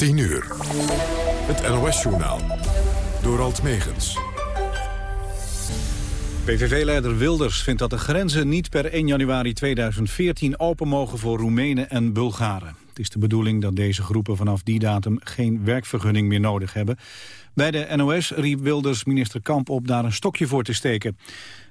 10 uur. Het NOS-journaal. Door Alt Megens. PVV-leider Wilders vindt dat de grenzen niet per 1 januari 2014 open mogen voor Roemenen en Bulgaren. Het is de bedoeling dat deze groepen vanaf die datum geen werkvergunning meer nodig hebben. Bij de NOS riep Wilders minister Kamp op daar een stokje voor te steken.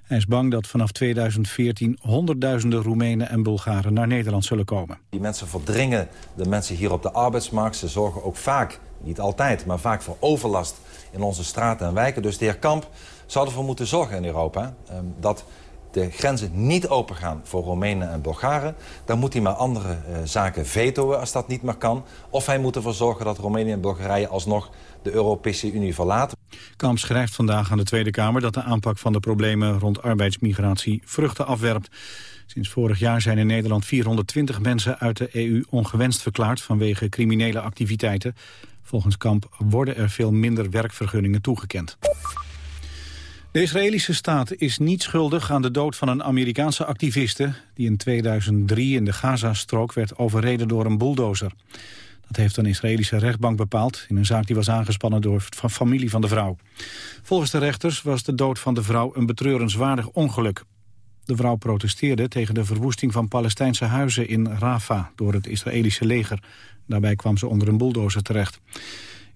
Hij is bang dat vanaf 2014 honderdduizenden Roemenen en Bulgaren naar Nederland zullen komen. Die mensen verdringen de mensen hier op de arbeidsmarkt. Ze zorgen ook vaak, niet altijd, maar vaak voor overlast in onze straten en wijken. Dus de heer Kamp zou ervoor moeten zorgen in Europa... Ehm, dat de grenzen niet opengaan voor Roemenen en Bulgaren... dan moet hij maar andere uh, zaken vetoen als dat niet meer kan. Of hij moet ervoor zorgen dat Roemenië en Bulgarije alsnog de Europese Unie verlaten. Kamp schrijft vandaag aan de Tweede Kamer dat de aanpak van de problemen rond arbeidsmigratie vruchten afwerpt. Sinds vorig jaar zijn in Nederland 420 mensen uit de EU ongewenst verklaard vanwege criminele activiteiten. Volgens Kamp worden er veel minder werkvergunningen toegekend. De Israëlische staat is niet schuldig aan de dood van een Amerikaanse activiste... die in 2003 in de Gazastrook werd overreden door een bulldozer. Dat heeft een Israëlische rechtbank bepaald... in een zaak die was aangespannen door de familie van de vrouw. Volgens de rechters was de dood van de vrouw een betreurenswaardig ongeluk. De vrouw protesteerde tegen de verwoesting van Palestijnse huizen in Rafah... door het Israëlische leger. Daarbij kwam ze onder een bulldozer terecht.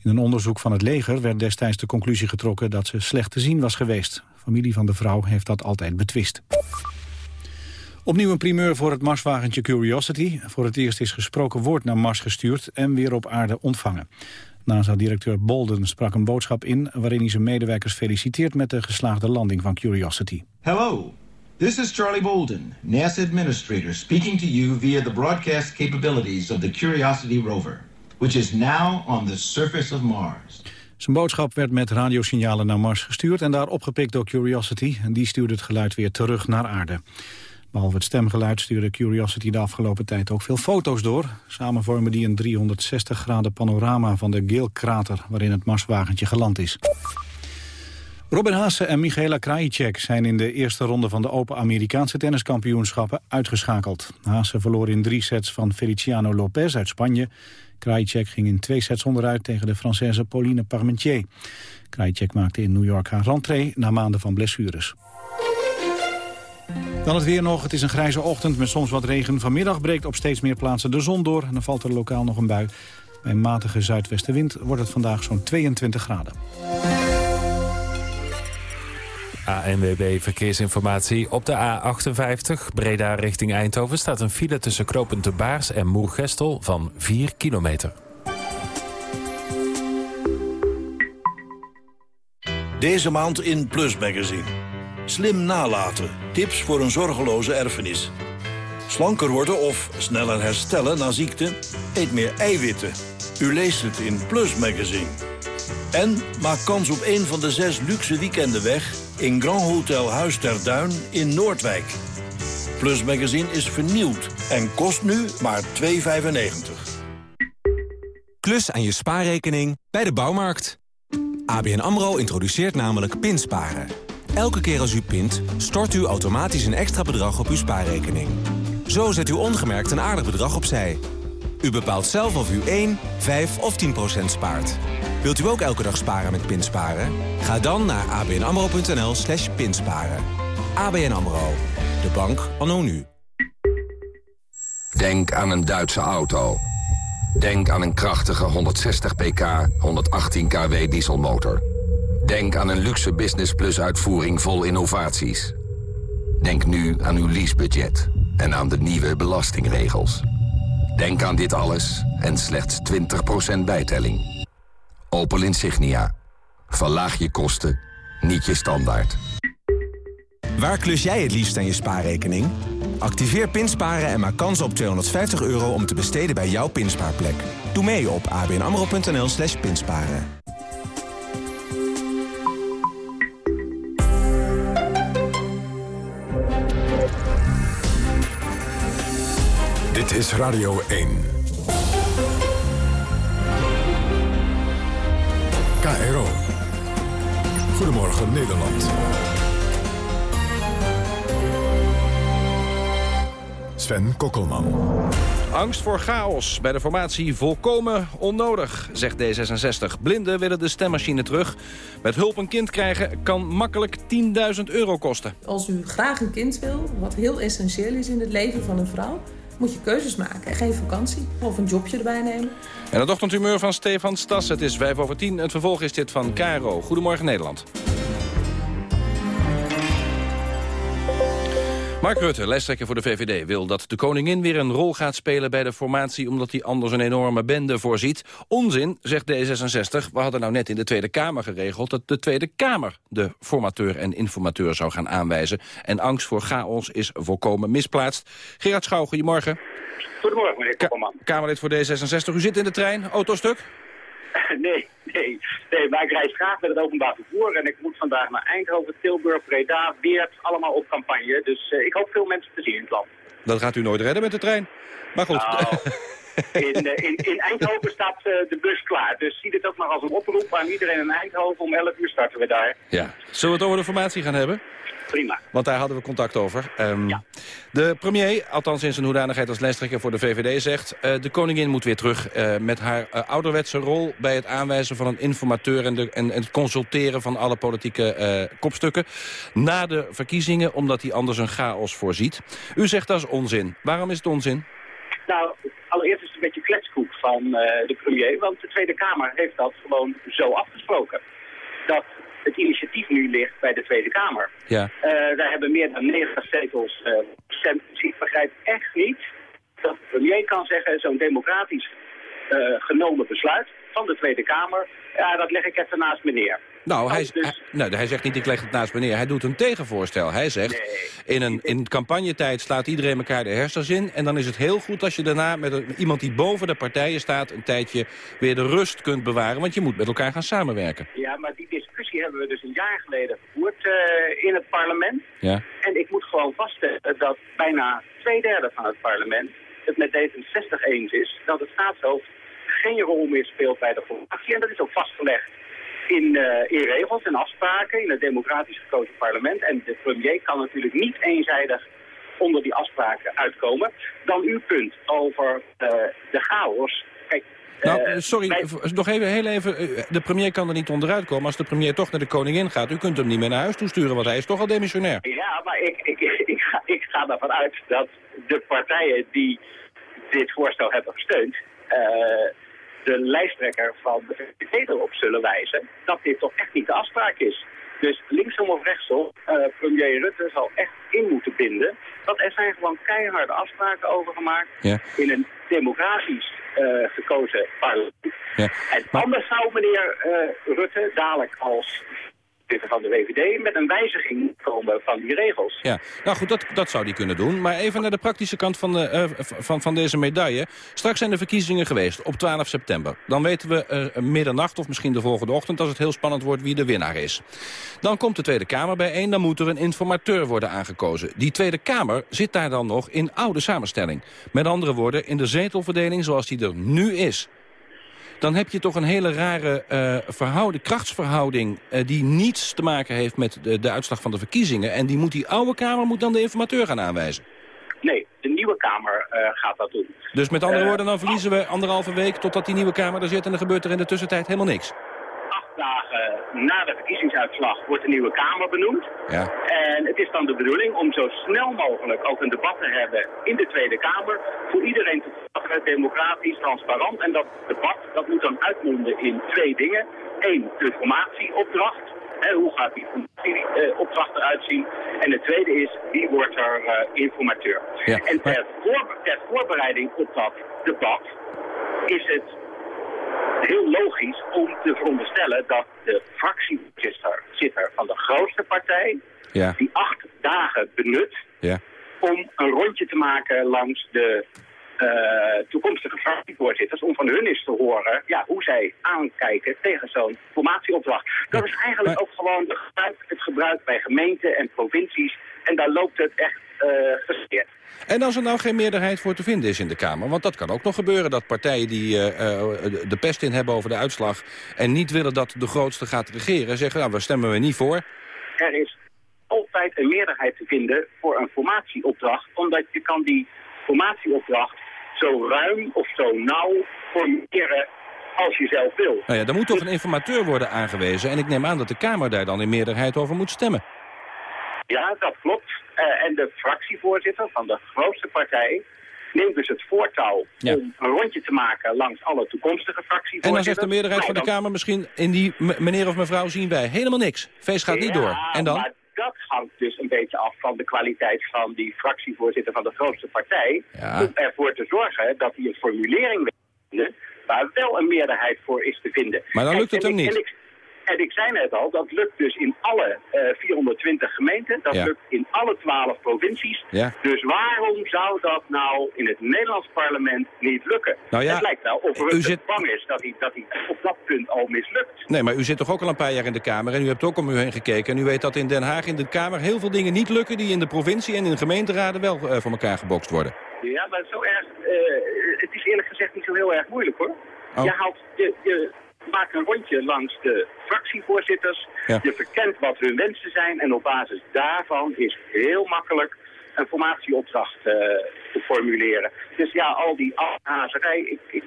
In een onderzoek van het leger werd destijds de conclusie getrokken dat ze slecht te zien was geweest. familie van de vrouw heeft dat altijd betwist. Opnieuw een primeur voor het Marswagentje Curiosity. Voor het eerst is gesproken woord naar Mars gestuurd en weer op aarde ontvangen. NASA-directeur Bolden sprak een boodschap in... waarin hij zijn medewerkers feliciteert met de geslaagde landing van Curiosity. Hello, this is Charlie Bolden, NASA Administrator... speaking to you via the broadcast capabilities of the Curiosity rover... which is now on the surface of Mars. Zijn boodschap werd met radiosignalen naar Mars gestuurd... en daar opgepikt door Curiosity. En die stuurde het geluid weer terug naar aarde. Behalve het stemgeluid stuurde Curiosity de afgelopen tijd ook veel foto's door. Samen vormen die een 360 graden panorama van de Gale-krater... waarin het Marswagentje geland is. Robin Haase en Michaela Krajicek zijn in de eerste ronde van de Open Amerikaanse tenniskampioenschappen uitgeschakeld. Haase verloor in drie sets van Feliciano Lopez uit Spanje. Krajicek ging in twee sets onderuit tegen de Française Pauline Parmentier. Krajicek maakte in New York haar rentree na maanden van blessures. Dan het weer nog. Het is een grijze ochtend met soms wat regen. Vanmiddag breekt op steeds meer plaatsen de zon door. En dan valt er lokaal nog een bui. Bij een matige zuidwestenwind wordt het vandaag zo'n 22 graden. ANWB Verkeersinformatie. Op de A58 Breda richting Eindhoven staat een file tussen Knopend de Baars en Moergestel van 4 kilometer. Deze maand in Plus Magazine. Slim nalaten. Tips voor een zorgeloze erfenis. Slanker worden of sneller herstellen na ziekte? Eet meer eiwitten. U leest het in Plus Magazine. En maak kans op een van de zes luxe weekenden weg... in Grand Hotel Huis ter Duin in Noordwijk. Plus Magazine is vernieuwd en kost nu maar 2,95. Klus aan je spaarrekening bij de bouwmarkt. ABN AMRO introduceert namelijk pinsparen... Elke keer als u pint, stort u automatisch een extra bedrag op uw spaarrekening. Zo zet u ongemerkt een aardig bedrag opzij. U bepaalt zelf of u 1, 5 of 10 procent spaart. Wilt u ook elke dag sparen met Pinsparen? Ga dan naar abnamro.nl slash pinsparen. ABN AMRO, de bank anno nu. Denk aan een Duitse auto. Denk aan een krachtige 160 pk, 118 kW dieselmotor. Denk aan een luxe Business Plus uitvoering vol innovaties. Denk nu aan uw leasebudget en aan de nieuwe belastingregels. Denk aan dit alles en slechts 20% bijtelling. Opel Insignia. Verlaag je kosten, niet je standaard. Waar klus jij het liefst aan je spaarrekening? Activeer Pinsparen en maak kans op 250 euro om te besteden bij jouw pinspaarplek. Doe mee op abnamro.nl slash pinsparen. Dit is Radio 1. KRO. Goedemorgen Nederland. Sven Kokkelman. Angst voor chaos bij de formatie volkomen onnodig, zegt D66. Blinden willen de stemmachine terug. Met hulp een kind krijgen kan makkelijk 10.000 euro kosten. Als u graag een kind wil, wat heel essentieel is in het leven van een vrouw... moet je keuzes maken. Geen vakantie of een jobje erbij nemen. En het ochtendhumeur van Stefan Stas. Het is 5 over 10. Het vervolg is dit van Caro. Goedemorgen Nederland. Mark Rutte, lijsttrekker voor de VVD, wil dat de koningin weer een rol gaat spelen bij de formatie... omdat hij anders een enorme bende voorziet. Onzin, zegt D66. We hadden nou net in de Tweede Kamer geregeld... dat de Tweede Kamer de formateur en informateur zou gaan aanwijzen. En angst voor chaos is volkomen misplaatst. Gerard Schouw, goedemorgen. Goedemorgen, meneer. Kamerlid voor D66. U zit in de trein, autostuk? Nee, nee, nee, maar ik reis graag met het openbaar vervoer en ik moet vandaag naar Eindhoven, Tilburg, Breda, Weert, allemaal op campagne. Dus uh, ik hoop veel mensen te zien in het land. Dat gaat u nooit redden met de trein. Maar goed. Nou, in, uh, in, in, Eindhoven staat uh, de bus klaar. Dus zie dit ook nog als een oproep aan iedereen in Eindhoven. Om 11 uur starten we daar. Ja. Zullen we het over de formatie gaan hebben? Prima. Want daar hadden we contact over. Um, ja. De premier, althans in zijn hoedanigheid als lijsttrekker voor de VVD, zegt... Uh, de koningin moet weer terug uh, met haar uh, ouderwetse rol... bij het aanwijzen van een informateur en, de, en, en het consulteren van alle politieke kopstukken... na de verkiezingen, omdat hij anders een chaos voorziet. U zegt dat is onzin. Waarom is het onzin? Nou, allereerst is het een beetje kletskoek van de premier... want de Tweede Kamer heeft dat gewoon zo afgesproken. Dat het initiatief nu ligt bij de Tweede Kamer. Ja. Uh, wij hebben meer dan 90 zetels uh, gestemd. Dus ik begrijp echt niet dat de premier kan zeggen... zo'n democratisch genomen besluit van de Tweede Kamer... ja, dat leg ik even naast me neer. Nou, hij, dus... hij, nou, hij zegt niet ik leg het naast me neer. Hij doet een tegenvoorstel. Hij zegt, nee. in, een, in campagnetijd slaat iedereen elkaar de hersens in... en dan is het heel goed als je daarna met een, iemand die boven de partijen staat... een tijdje weer de rust kunt bewaren, want je moet met elkaar gaan samenwerken. Ja, maar die discussie hebben we dus een jaar geleden gevoerd uh, in het parlement. Ja. En ik moet gewoon vaststellen dat bijna twee derde van het parlement... het met D66 eens is dat het staatshoofd geen rol meer speelt bij de formatie. En dat is ook vastgelegd in, uh, in regels en afspraken in het democratisch gekozen parlement. En de premier kan natuurlijk niet eenzijdig onder die afspraken uitkomen. Dan uw punt over uh, de chaos. Kijk, nou, uh, sorry, bij... nog even, heel even. De premier kan er niet onderuit komen als de premier toch naar de koningin gaat. U kunt hem niet meer naar huis toesturen, want hij is toch al demissionair. Ja, maar ik, ik, ik, ga, ik ga ervan uit dat de partijen die dit voorstel hebben gesteund de lijsttrekker van de VVD erop zullen wijzen dat dit toch echt niet de afspraak is. Dus linksom of rechtsom, uh, premier Rutte zal echt in moeten binden dat er zijn gewoon keiharde afspraken over gemaakt ja. in een democratisch uh, gekozen parlement. Ja. En anders zou meneer uh, Rutte dadelijk als van de VVD met een wijziging komen van die regels. Ja, nou goed, dat, dat zou die kunnen doen. Maar even naar de praktische kant van, de, uh, van, van deze medaille. Straks zijn de verkiezingen geweest op 12 september. Dan weten we uh, middernacht of misschien de volgende ochtend... als het heel spannend wordt wie de winnaar is. Dan komt de Tweede Kamer bijeen. Dan moet er een informateur worden aangekozen. Die Tweede Kamer zit daar dan nog in oude samenstelling. Met andere woorden, in de zetelverdeling zoals die er nu is dan heb je toch een hele rare uh, verhouding, krachtsverhouding... Uh, die niets te maken heeft met de, de, uitslag van de verkiezingen. En die, moet die oude Kamer moet dan de informateur gaan aanwijzen. Nee, de nieuwe Kamer uh, gaat dat doen. Dus met andere woorden, dan verliezen we anderhalve week... totdat die nieuwe Kamer er zit en er gebeurt er in de tussentijd helemaal niks. Dagen na de verkiezingsuitslag wordt de nieuwe Kamer benoemd. Ja. En het is dan de bedoeling om zo snel mogelijk ook een debat te hebben in de Tweede Kamer. Voor iedereen te volgen, democratisch, transparant. En dat debat dat moet dan uitmonden in twee dingen. Eén, de formatieopdracht. He, hoe gaat die formatieopdracht eruit zien? En het tweede is, wie wordt er uh, informateur? Ja. En ter, voor, ter voorbereiding op dat debat is het heel logisch om te veronderstellen dat de fractievoorzitter van de grootste partij ja. die acht dagen benut ja. om een rondje te maken langs de uh, toekomstige fractievoorzitters om van hun eens te horen ja, hoe zij aankijken tegen zo'n formatieopdracht. Dat is eigenlijk ook gewoon de gebruik, het gebruik bij gemeenten en provincies en daar loopt het echt verkeerd. En als er nou geen meerderheid voor te vinden is in de Kamer... want dat kan ook nog gebeuren, dat partijen die uh, uh, de pest in hebben over de uitslag... en niet willen dat de grootste gaat regeren, zeggen... nou, waar stemmen we niet voor? Er is altijd een meerderheid te vinden voor een formatieopdracht... omdat je kan die formatieopdracht zo ruim of zo nauw formuleren als je zelf wil. Nou ja, er moet toch een informateur worden aangewezen. En ik neem aan dat de Kamer daar dan in meerderheid over moet stemmen. Ja, dat klopt. Uh, en de fractievoorzitter van de grootste partij neemt dus het voortouw Ja. om een rondje te maken langs alle toekomstige fractievoorzitters. En dan zegt de meerderheid Nou, van de dan- Kamer misschien... in die meneer of mevrouw zien wij helemaal niks. Feest gaat niet door. En dan? maar dat hangt dus een beetje af van de kwaliteit van die fractievoorzitter van de grootste partij. Ja. Om ervoor te zorgen dat hij een formulering vinden waar wel een meerderheid voor is te vinden. Maar dan Kijk, lukt het hem niet. En ik, zei net al, dat lukt dus in alle eh, 420 gemeenten. Dat Ja. lukt in alle 12 provincies. Ja. Dus waarom zou dat nou in het Nederlands parlement niet lukken? Nou ja, het lijkt wel of Rutte zit- bang is dat hij, dat hij op dat punt al mislukt. Nee, maar u zit toch ook al een paar jaar in de Kamer... en u hebt ook om u heen gekeken. En u weet dat in Den Haag in de Kamer heel veel dingen niet lukken... die in de provincie en in de gemeenteraden wel eh, voor elkaar gebokst worden. Ja, maar zo erg, eh, het is eerlijk gezegd niet zo heel erg moeilijk hoor. Oh. Je, haalt, je, je maakt een rondje langs de fractievoorzitters, Ja. je verkent wat hun wensen zijn en op basis daarvan is heel makkelijk een formatieopdracht eh, te formuleren. Dus ja, al die afhazerij, ik, ik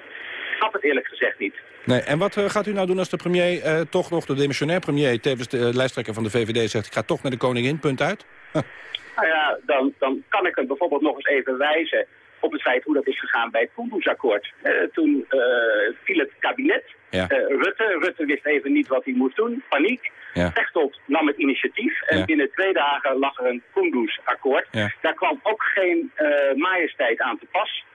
snap het eerlijk gezegd niet. Nee, en wat eh, gaat u nou doen als de premier, eh, toch nog de demissionair premier... tevens de lijsttrekker van de VVD zegt... ik ga toch naar de koningin, punt uit? Nou ja, dan, dan kan ik hem bijvoorbeeld nog eens even wijzen op het feit hoe dat is gegaan bij het Kunduz-akkoord. Eh, toen eh, viel het kabinet, Ja. eh, Rutte. Rutte wist even niet wat hij moest doen, paniek. Ja. Pechtold nam het initiatief en Ja. binnen twee dagen lag er een Kunduz-akkoord. Ja. Daar kwam ook geen eh, majesteit aan te pas.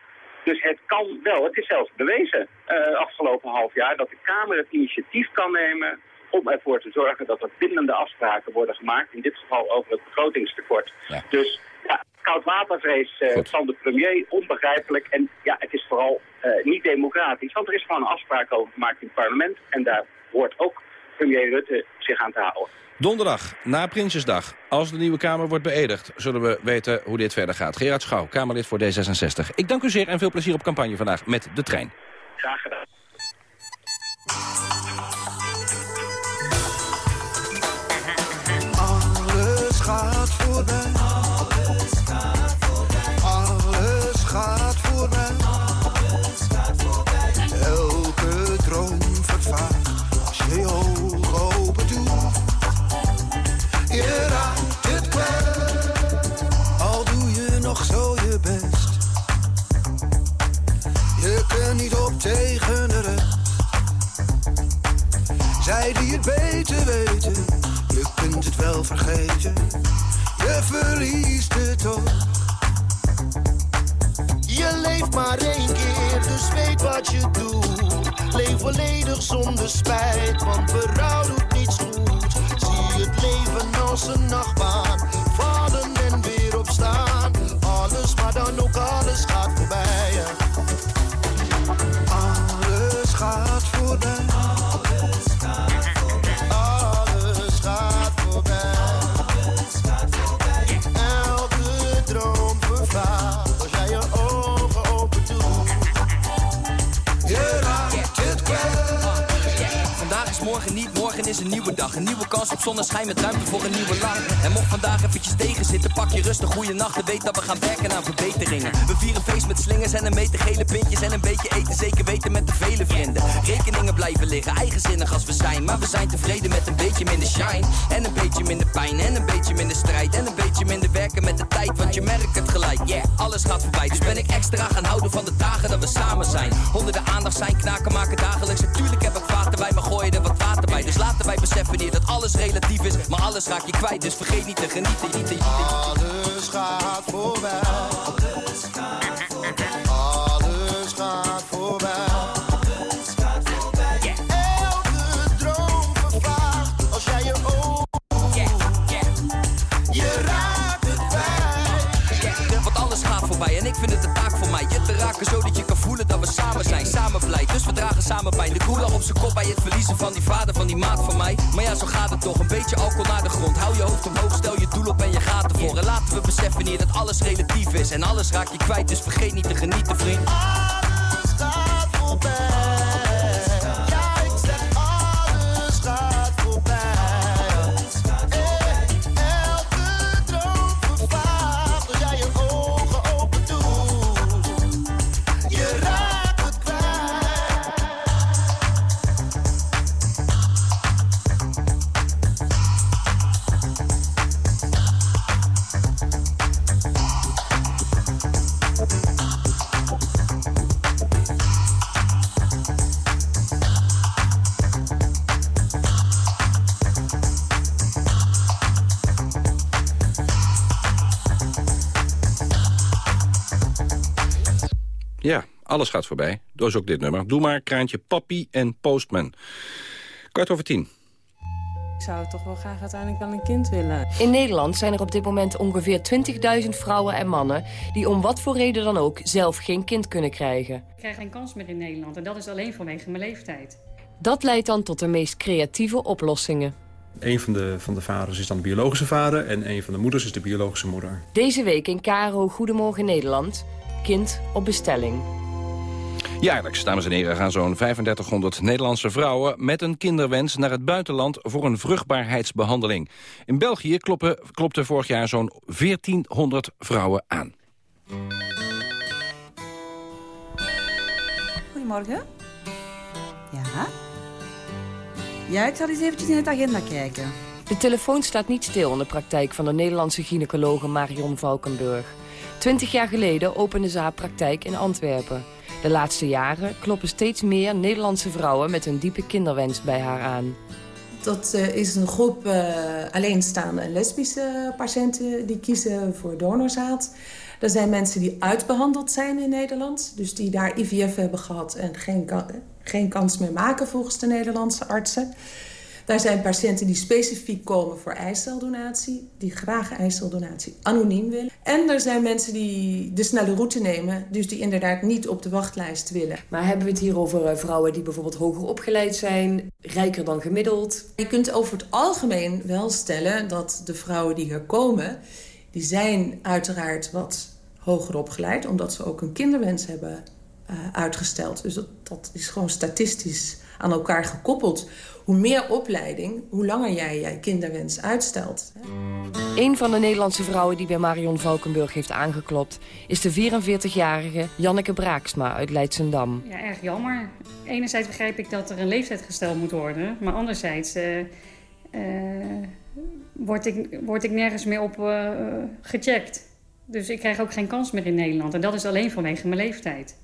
Dus het kan wel, het is zelfs bewezen eh, afgelopen half jaar... dat de Kamer het initiatief kan nemen om ervoor te zorgen dat er bindende afspraken worden gemaakt. In dit geval over het begrotingstekort. Ja. Dus ja, koudwatervrees eh, Goed. van de premier, onbegrijpelijk. En ja, het is vooral eh, niet democratisch. Want er is gewoon een afspraak over gemaakt in het parlement. En daar hoort ook premier Rutte zich aan te houden. Donderdag, na Prinsjesdag, als de nieuwe Kamer wordt beëdigd... zullen we weten hoe dit verder gaat. Gerard Schouw, Kamerlid voor D66. Ik dank u zeer en veel plezier op campagne vandaag met de trein. Graag gedaan. Alles gaat voorbij. Tegen de rest. Zij die het beter weten, je kunt het wel vergeten. Je verliest het toch. Je leeft maar één keer, dus weet wat je doet. Leef volledig zonder spijt, want berouw doet niets goed. Zie het leven als een nachtbaan, is een nieuwe dag. Een nieuwe kans op zonneschijn met ruimte voor een nieuwe lach. En mocht vandaag eventjes tegen zitten, pak je rustig goede nacht. En weet dat we gaan werken aan verbeteringen. We vieren feest met slingers en een meter gele pintjes. En een beetje eten, zeker weten met de vele vrienden. Rekeningen blijven liggen, eigenzinnig als we zijn. Maar we zijn tevreden met een beetje minder shine. En een beetje minder pijn, en een beetje minder strijd. En een beetje minder werken met de tijd, want je merkt het gelijk. Yeah, alles gaat voorbij. Dus ben ik extra gaan houden van de dagen dat we samen zijn. Honderden aandacht zijn, knaken maken dagelijks. Natuurlijk heb ik vaten bij, maar gooi er wat water bij. Dus laten wij beseffen hier dat alles relatief is. Maar alles raak je kwijt, dus vergeet niet te genieten. Niet te, niet te- Alles gaat voorbij. Samen pijn. De koeler op zijn kop bij het verliezen van die vader, van die maat van mij. Maar ja, zo gaat het toch. Een beetje alcohol naar de grond. Hou je hoofd omhoog, stel je doel op en je gaat ervoor. En laten we beseffen hier dat alles relatief is. En alles raak je kwijt, dus vergeet niet te genieten, vriend. Alles gaat voorbij. Dus ook dit nummer. Doe maar Kraantje Papi en Postman. Kwart over tien. Ik zou toch wel graag uiteindelijk wel een kind willen. In Nederland zijn er op dit moment ongeveer 20.000 vrouwen en mannen... die om wat voor reden dan ook zelf geen kind kunnen krijgen. Ik krijg geen kans meer in Nederland en dat is alleen vanwege mijn leeftijd. Dat leidt dan tot de meest creatieve oplossingen. Een van de, van de vaders is dan de biologische vader en een van de moeders is de biologische moeder. Deze week in Karo Goedemorgen Nederland. Kind op bestelling. Jaarlijks, dames en heren, gaan zo'n 3500 Nederlandse vrouwen... met een kinderwens naar het buitenland voor een vruchtbaarheidsbehandeling. In België kloppen, klopte vorig jaar zo'n 1400 vrouwen aan. Goedemorgen. Ja? Ja, ik zal eens eventjes in het agenda kijken. De telefoon staat niet stil in de praktijk van de Nederlandse gynaecologe Marion Valkenburg. Twintig jaar geleden opende ze haar praktijk in Antwerpen. De laatste jaren kloppen steeds meer Nederlandse vrouwen met een diepe kinderwens bij haar aan. Dat uh, is een groep uh, alleenstaande en lesbische patiënten die kiezen voor donorzaad. Er zijn mensen die uitbehandeld zijn in Nederland. Dus die daar IVF hebben gehad en geen, geen kans meer maken volgens de Nederlandse artsen. Daar zijn patiënten die specifiek komen voor eiceldonatie. Die graag eiceldonatie anoniem willen. En er zijn mensen die de snelle route nemen. Dus die inderdaad niet op de wachtlijst willen. Maar hebben we het hier over eh, vrouwen die bijvoorbeeld hoger opgeleid zijn? Rijker dan gemiddeld? Je kunt over het algemeen wel stellen dat de vrouwen die hier komen... die zijn uiteraard wat hoger opgeleid. Omdat ze ook een kinderwens hebben uh, uitgesteld. Dus dat, dat is gewoon statistisch aan elkaar gekoppeld. Hoe meer opleiding, hoe langer jij je kinderwens uitstelt. Een van de Nederlandse vrouwen die bij Marion Valkenburg heeft aangeklopt... is de 44-jarige Janneke Braaksma uit Leidsendam. Ja, erg jammer. Enerzijds begrijp ik dat er een leeftijd gesteld moet worden... maar anderzijds uh, uh, word, ik, word ik nergens meer op uh, gecheckt. Dus ik krijg ook geen kans meer in Nederland. En dat is alleen vanwege mijn leeftijd.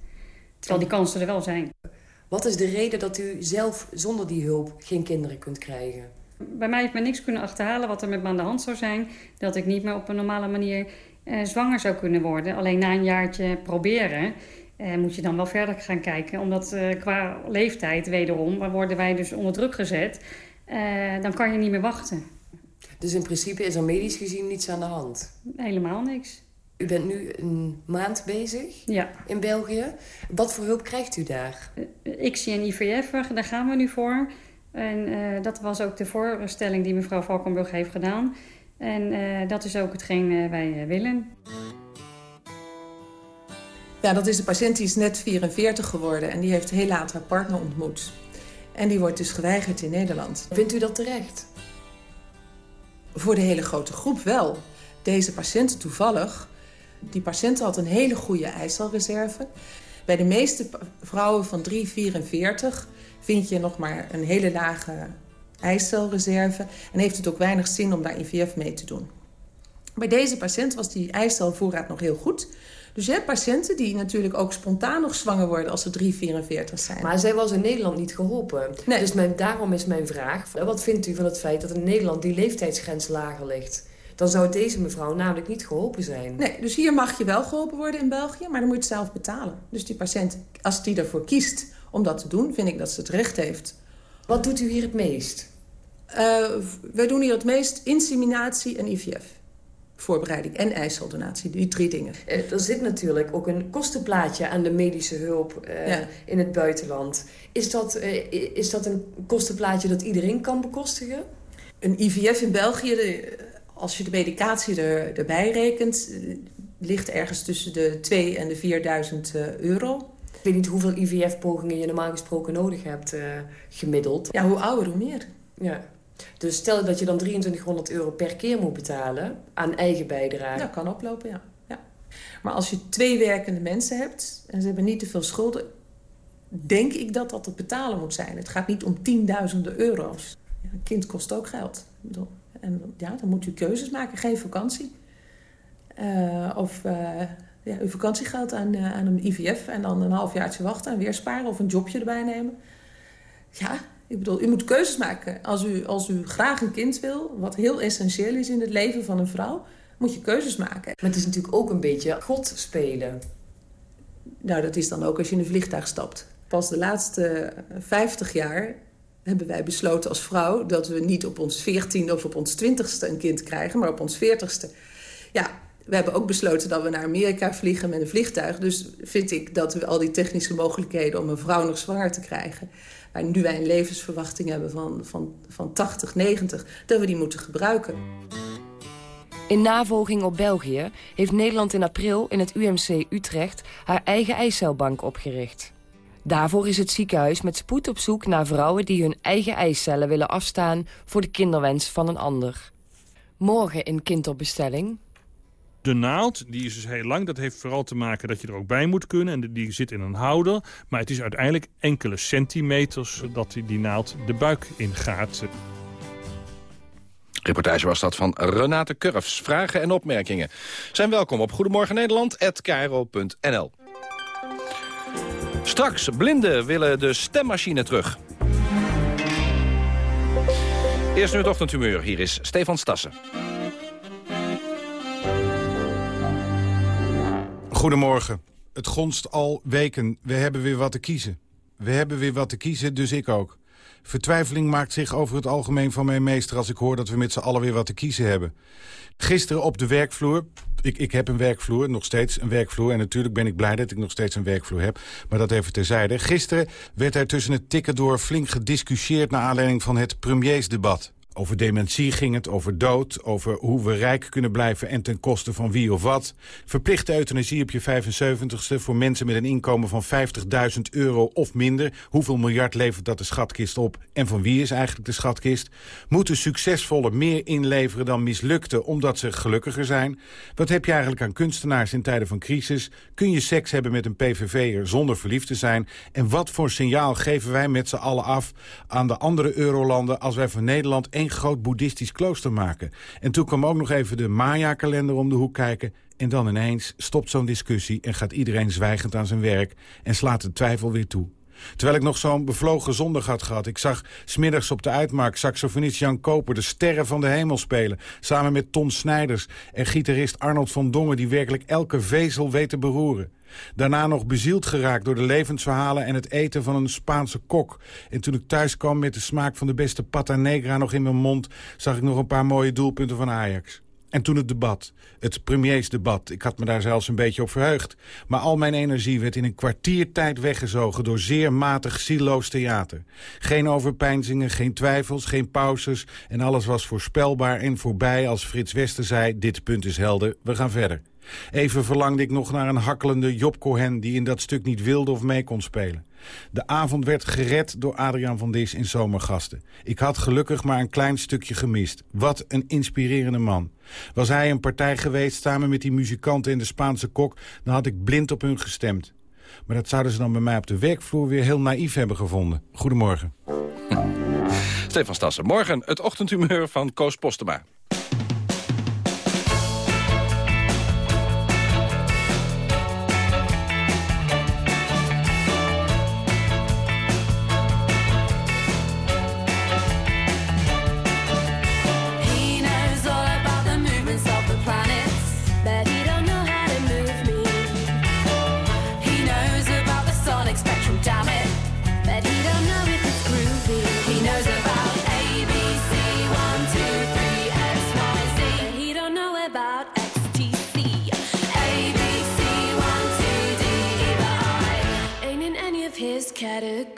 Terwijl die kansen er wel zijn. Wat is de reden dat u zelf zonder die hulp geen kinderen kunt krijgen? Bij mij heeft men niks kunnen achterhalen wat er met me aan de hand zou zijn. Dat ik niet meer op een normale manier eh, zwanger zou kunnen worden. Alleen na een jaartje proberen eh, moet je dan wel verder gaan kijken. Omdat eh, qua leeftijd wederom worden wij dus onder druk gezet. Eh, dan kan je niet meer wachten. Dus in principe is er medisch gezien niets aan de hand? Helemaal niks. U bent nu een maand bezig ja. in België. Wat voor hulp krijgt u daar? Ik zie een IVF, daar gaan we nu voor. En uh, dat was ook de voorstelling die mevrouw Valkenburg heeft gedaan. En uh, dat is ook hetgeen uh, wij willen. Ja, dat is de patiënt die is net 44 geworden en die heeft heel laat haar partner ontmoet. En die wordt dus geweigerd in Nederland. Vindt u dat terecht? Voor de hele grote groep wel. Deze patiënt toevallig die patiënt had een hele goede eicelreserve. Bij de meeste vrouwen van 3,44 vind je nog maar een hele lage eicelreserve... en heeft het ook weinig zin om daar IVF mee te doen. Bij deze patiënt was die eicelvoorraad nog heel goed... Dus je hebt patiënten die natuurlijk ook spontaan nog zwanger worden als ze 3,44 zijn. Maar zij was in Nederland niet geholpen. Nee. Dus mijn, daarom is mijn vraag, wat vindt u van het feit dat in Nederland die leeftijdsgrens lager ligt? Dan zou deze mevrouw namelijk niet geholpen zijn. Nee, dus hier mag je wel geholpen worden in België, maar dan moet je het zelf betalen. Dus die patiënt, als die ervoor kiest om dat te doen, vind ik dat ze het recht heeft. Wat doet u hier het meest? Uh, wij doen hier het meest inseminatie en IVF. Voorbereiding en eiceldonatie, die drie dingen. Uh, er zit natuurlijk ook een kostenplaatje aan de medische hulp uh, ja. in het buitenland. Is dat, is dat een kostenplaatje dat iedereen kan bekostigen? Een IVF in België, de, als je de medicatie er, erbij rekent, ligt ergens tussen de 2 en de 4000 euro. Ik weet niet hoeveel IVF-pogingen je normaal gesproken nodig hebt, uh, gemiddeld. Ja, hoe ouder, hoe meer. Ja. Dus stel dat je dan 2300 euro per keer moet betalen aan eigen bijdrage. Dat kan oplopen, ja. ja. Maar als je twee werkende mensen hebt en ze hebben niet te veel schulden... denk ik dat dat het betalen moet zijn. Het gaat niet om tienduizenden euro's. Ja, een kind kost ook geld. Ik bedoel, en ja, dan moet u keuzes maken. Geen vakantie. Uh, of uh, ja, uw vakantiegeld aan, uh, aan een IVF en dan een halfjaartje wachten en weer sparen of een jobje erbij nemen. Ja, ik bedoel, u moet keuzes maken. Als u, als u graag een kind wil, wat heel essentieel is in het leven van een vrouw, moet je keuzes maken. Maar het is natuurlijk ook een beetje God spelen. Nou, dat is dan ook als je in een vliegtuig stapt. Pas de laatste 50 jaar hebben wij besloten als vrouw... dat we niet op ons 14 of op ons 20ste een kind krijgen... maar op ons 40ste. Ja, we hebben ook besloten dat we naar Amerika vliegen met een vliegtuig. Dus vind ik dat we al die technische mogelijkheden... om een vrouw nog zwanger te krijgen... waar nu wij een levensverwachting hebben van, van, van 80, 90... dat we die moeten gebruiken. In navolging op België heeft Nederland in april in het UMC Utrecht... haar eigen eicelbank opgericht. Daarvoor is het ziekenhuis met spoed op zoek naar vrouwen... die hun eigen eicellen willen afstaan voor de kinderwens van een ander. Morgen in Kind op bestelling... De naald, die is dus heel lang. Dat heeft vooral te maken dat je er ook bij moet kunnen. En die zit in een houder. Maar het is uiteindelijk enkele centimeters dat die, die naald de buik ingaat. Reportage was dat van Renate Kurfs. Vragen en opmerkingen zijn welkom op Goedemorgen Nederland@kro.nl. Straks, blinden willen de stemmachine terug. Eerst nu het ochtendhumeur. Hier is Stefan Stassen. Goedemorgen. Het gonst al weken. We hebben weer wat te kiezen. We hebben weer wat te kiezen, dus ik ook. Vertwijfeling maakt zich over het algemeen van mijn meester... als ik hoor dat we met z'n allen weer wat te kiezen hebben. Gisteren op de werkvloer... Ik, ik heb een werkvloer, nog steeds een werkvloer... en natuurlijk ben ik blij dat ik nog steeds een werkvloer heb. Maar dat even terzijde. Gisteren werd er tussen het tikken door flink gediscussieerd... naar aanleiding van het premiersdebat. Over dementie ging het, over dood, over hoe we rijk kunnen blijven... en ten koste van wie of wat. Verplichte euthanasie op je 75ste voor mensen met een inkomen van 50.000 euro of minder. Hoeveel miljard levert dat de schatkist op? En van wie is eigenlijk de schatkist? Moeten succesvolle meer inleveren dan mislukte omdat ze gelukkiger zijn? Wat heb je eigenlijk aan kunstenaars in tijden van crisis? Kun je seks hebben met een PVV'er zonder verliefd te zijn? En wat voor signaal geven wij met z'n allen af aan de andere eurolanden... als wij van Nederland één groot boeddhistisch klooster maken. En toen kwam ook nog even de Maya-kalender om de hoek kijken... en dan ineens stopt zo'n discussie en gaat iedereen zwijgend aan zijn werk... en slaat de twijfel weer toe. Terwijl ik nog zo'n bevlogen zondag had gehad. Ik zag smiddags op de uitmarkt saxofonist Jan Koper... de sterren van de hemel spelen. Samen met Ton Snijders en gitarist Arnold van Dongen... die werkelijk elke vezel weet te beroeren. Daarna nog bezield geraakt door de levensverhalen en het eten van een Spaanse kok. En toen ik thuis kwam met de smaak van de beste pata negra nog in mijn mond... zag ik nog een paar mooie doelpunten van Ajax. En toen het debat, het premiersdebat. Ik had me daar zelfs een beetje op verheugd. Maar al mijn energie werd in een kwartiertijd weggezogen... door zeer matig, zieloos theater. Geen overpeinzingen, geen twijfels, geen pauzes... en alles was voorspelbaar en voorbij als Frits Wester zei... dit punt is helder, we gaan verder. Even verlangde ik nog naar een hakkelende Job Cohen... die in dat stuk niet wilde of mee kon spelen. De avond werd gered door Adriaan van Dis in Zomergasten. Ik had gelukkig maar een klein stukje gemist. Wat een inspirerende man. Was hij een partij geweest samen met die muzikanten en de Spaanse kok... dan had ik blind op hun gestemd. Maar dat zouden ze dan bij mij op de werkvloer weer heel naïef hebben gevonden. Goedemorgen. Stefan Stassen, morgen het ochtendhumeur van Koos Postema. Of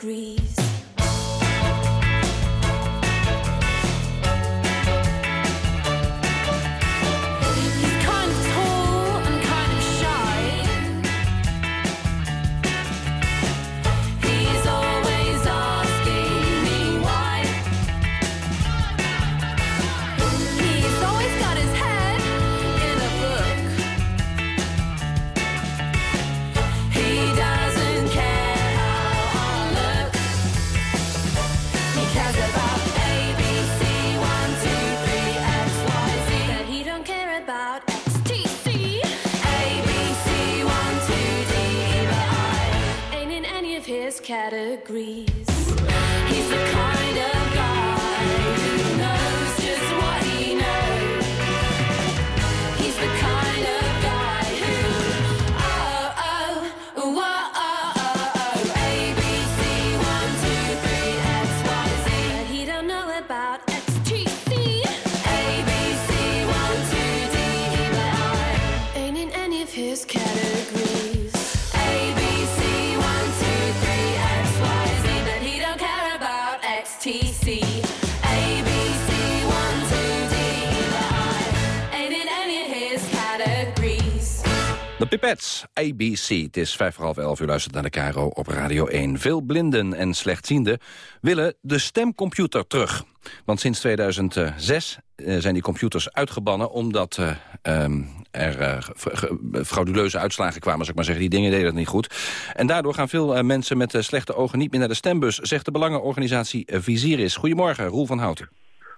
ABC. Het is vijf voor half elf. U luistert naar de Caro op Radio 1. Veel blinden en slechtzienden willen de stemcomputer terug. Want sinds 2006 eh, zijn die computers uitgebannen... omdat eh, ehm, er ge- frauduleuze uitslagen kwamen, zou ik maar zeggen. Die dingen deden het niet goed. En daardoor gaan veel mensen met slechte ogen niet meer naar de stembus... zegt de belangenorganisatie Viziris. Goedemorgen, Roel van Houten.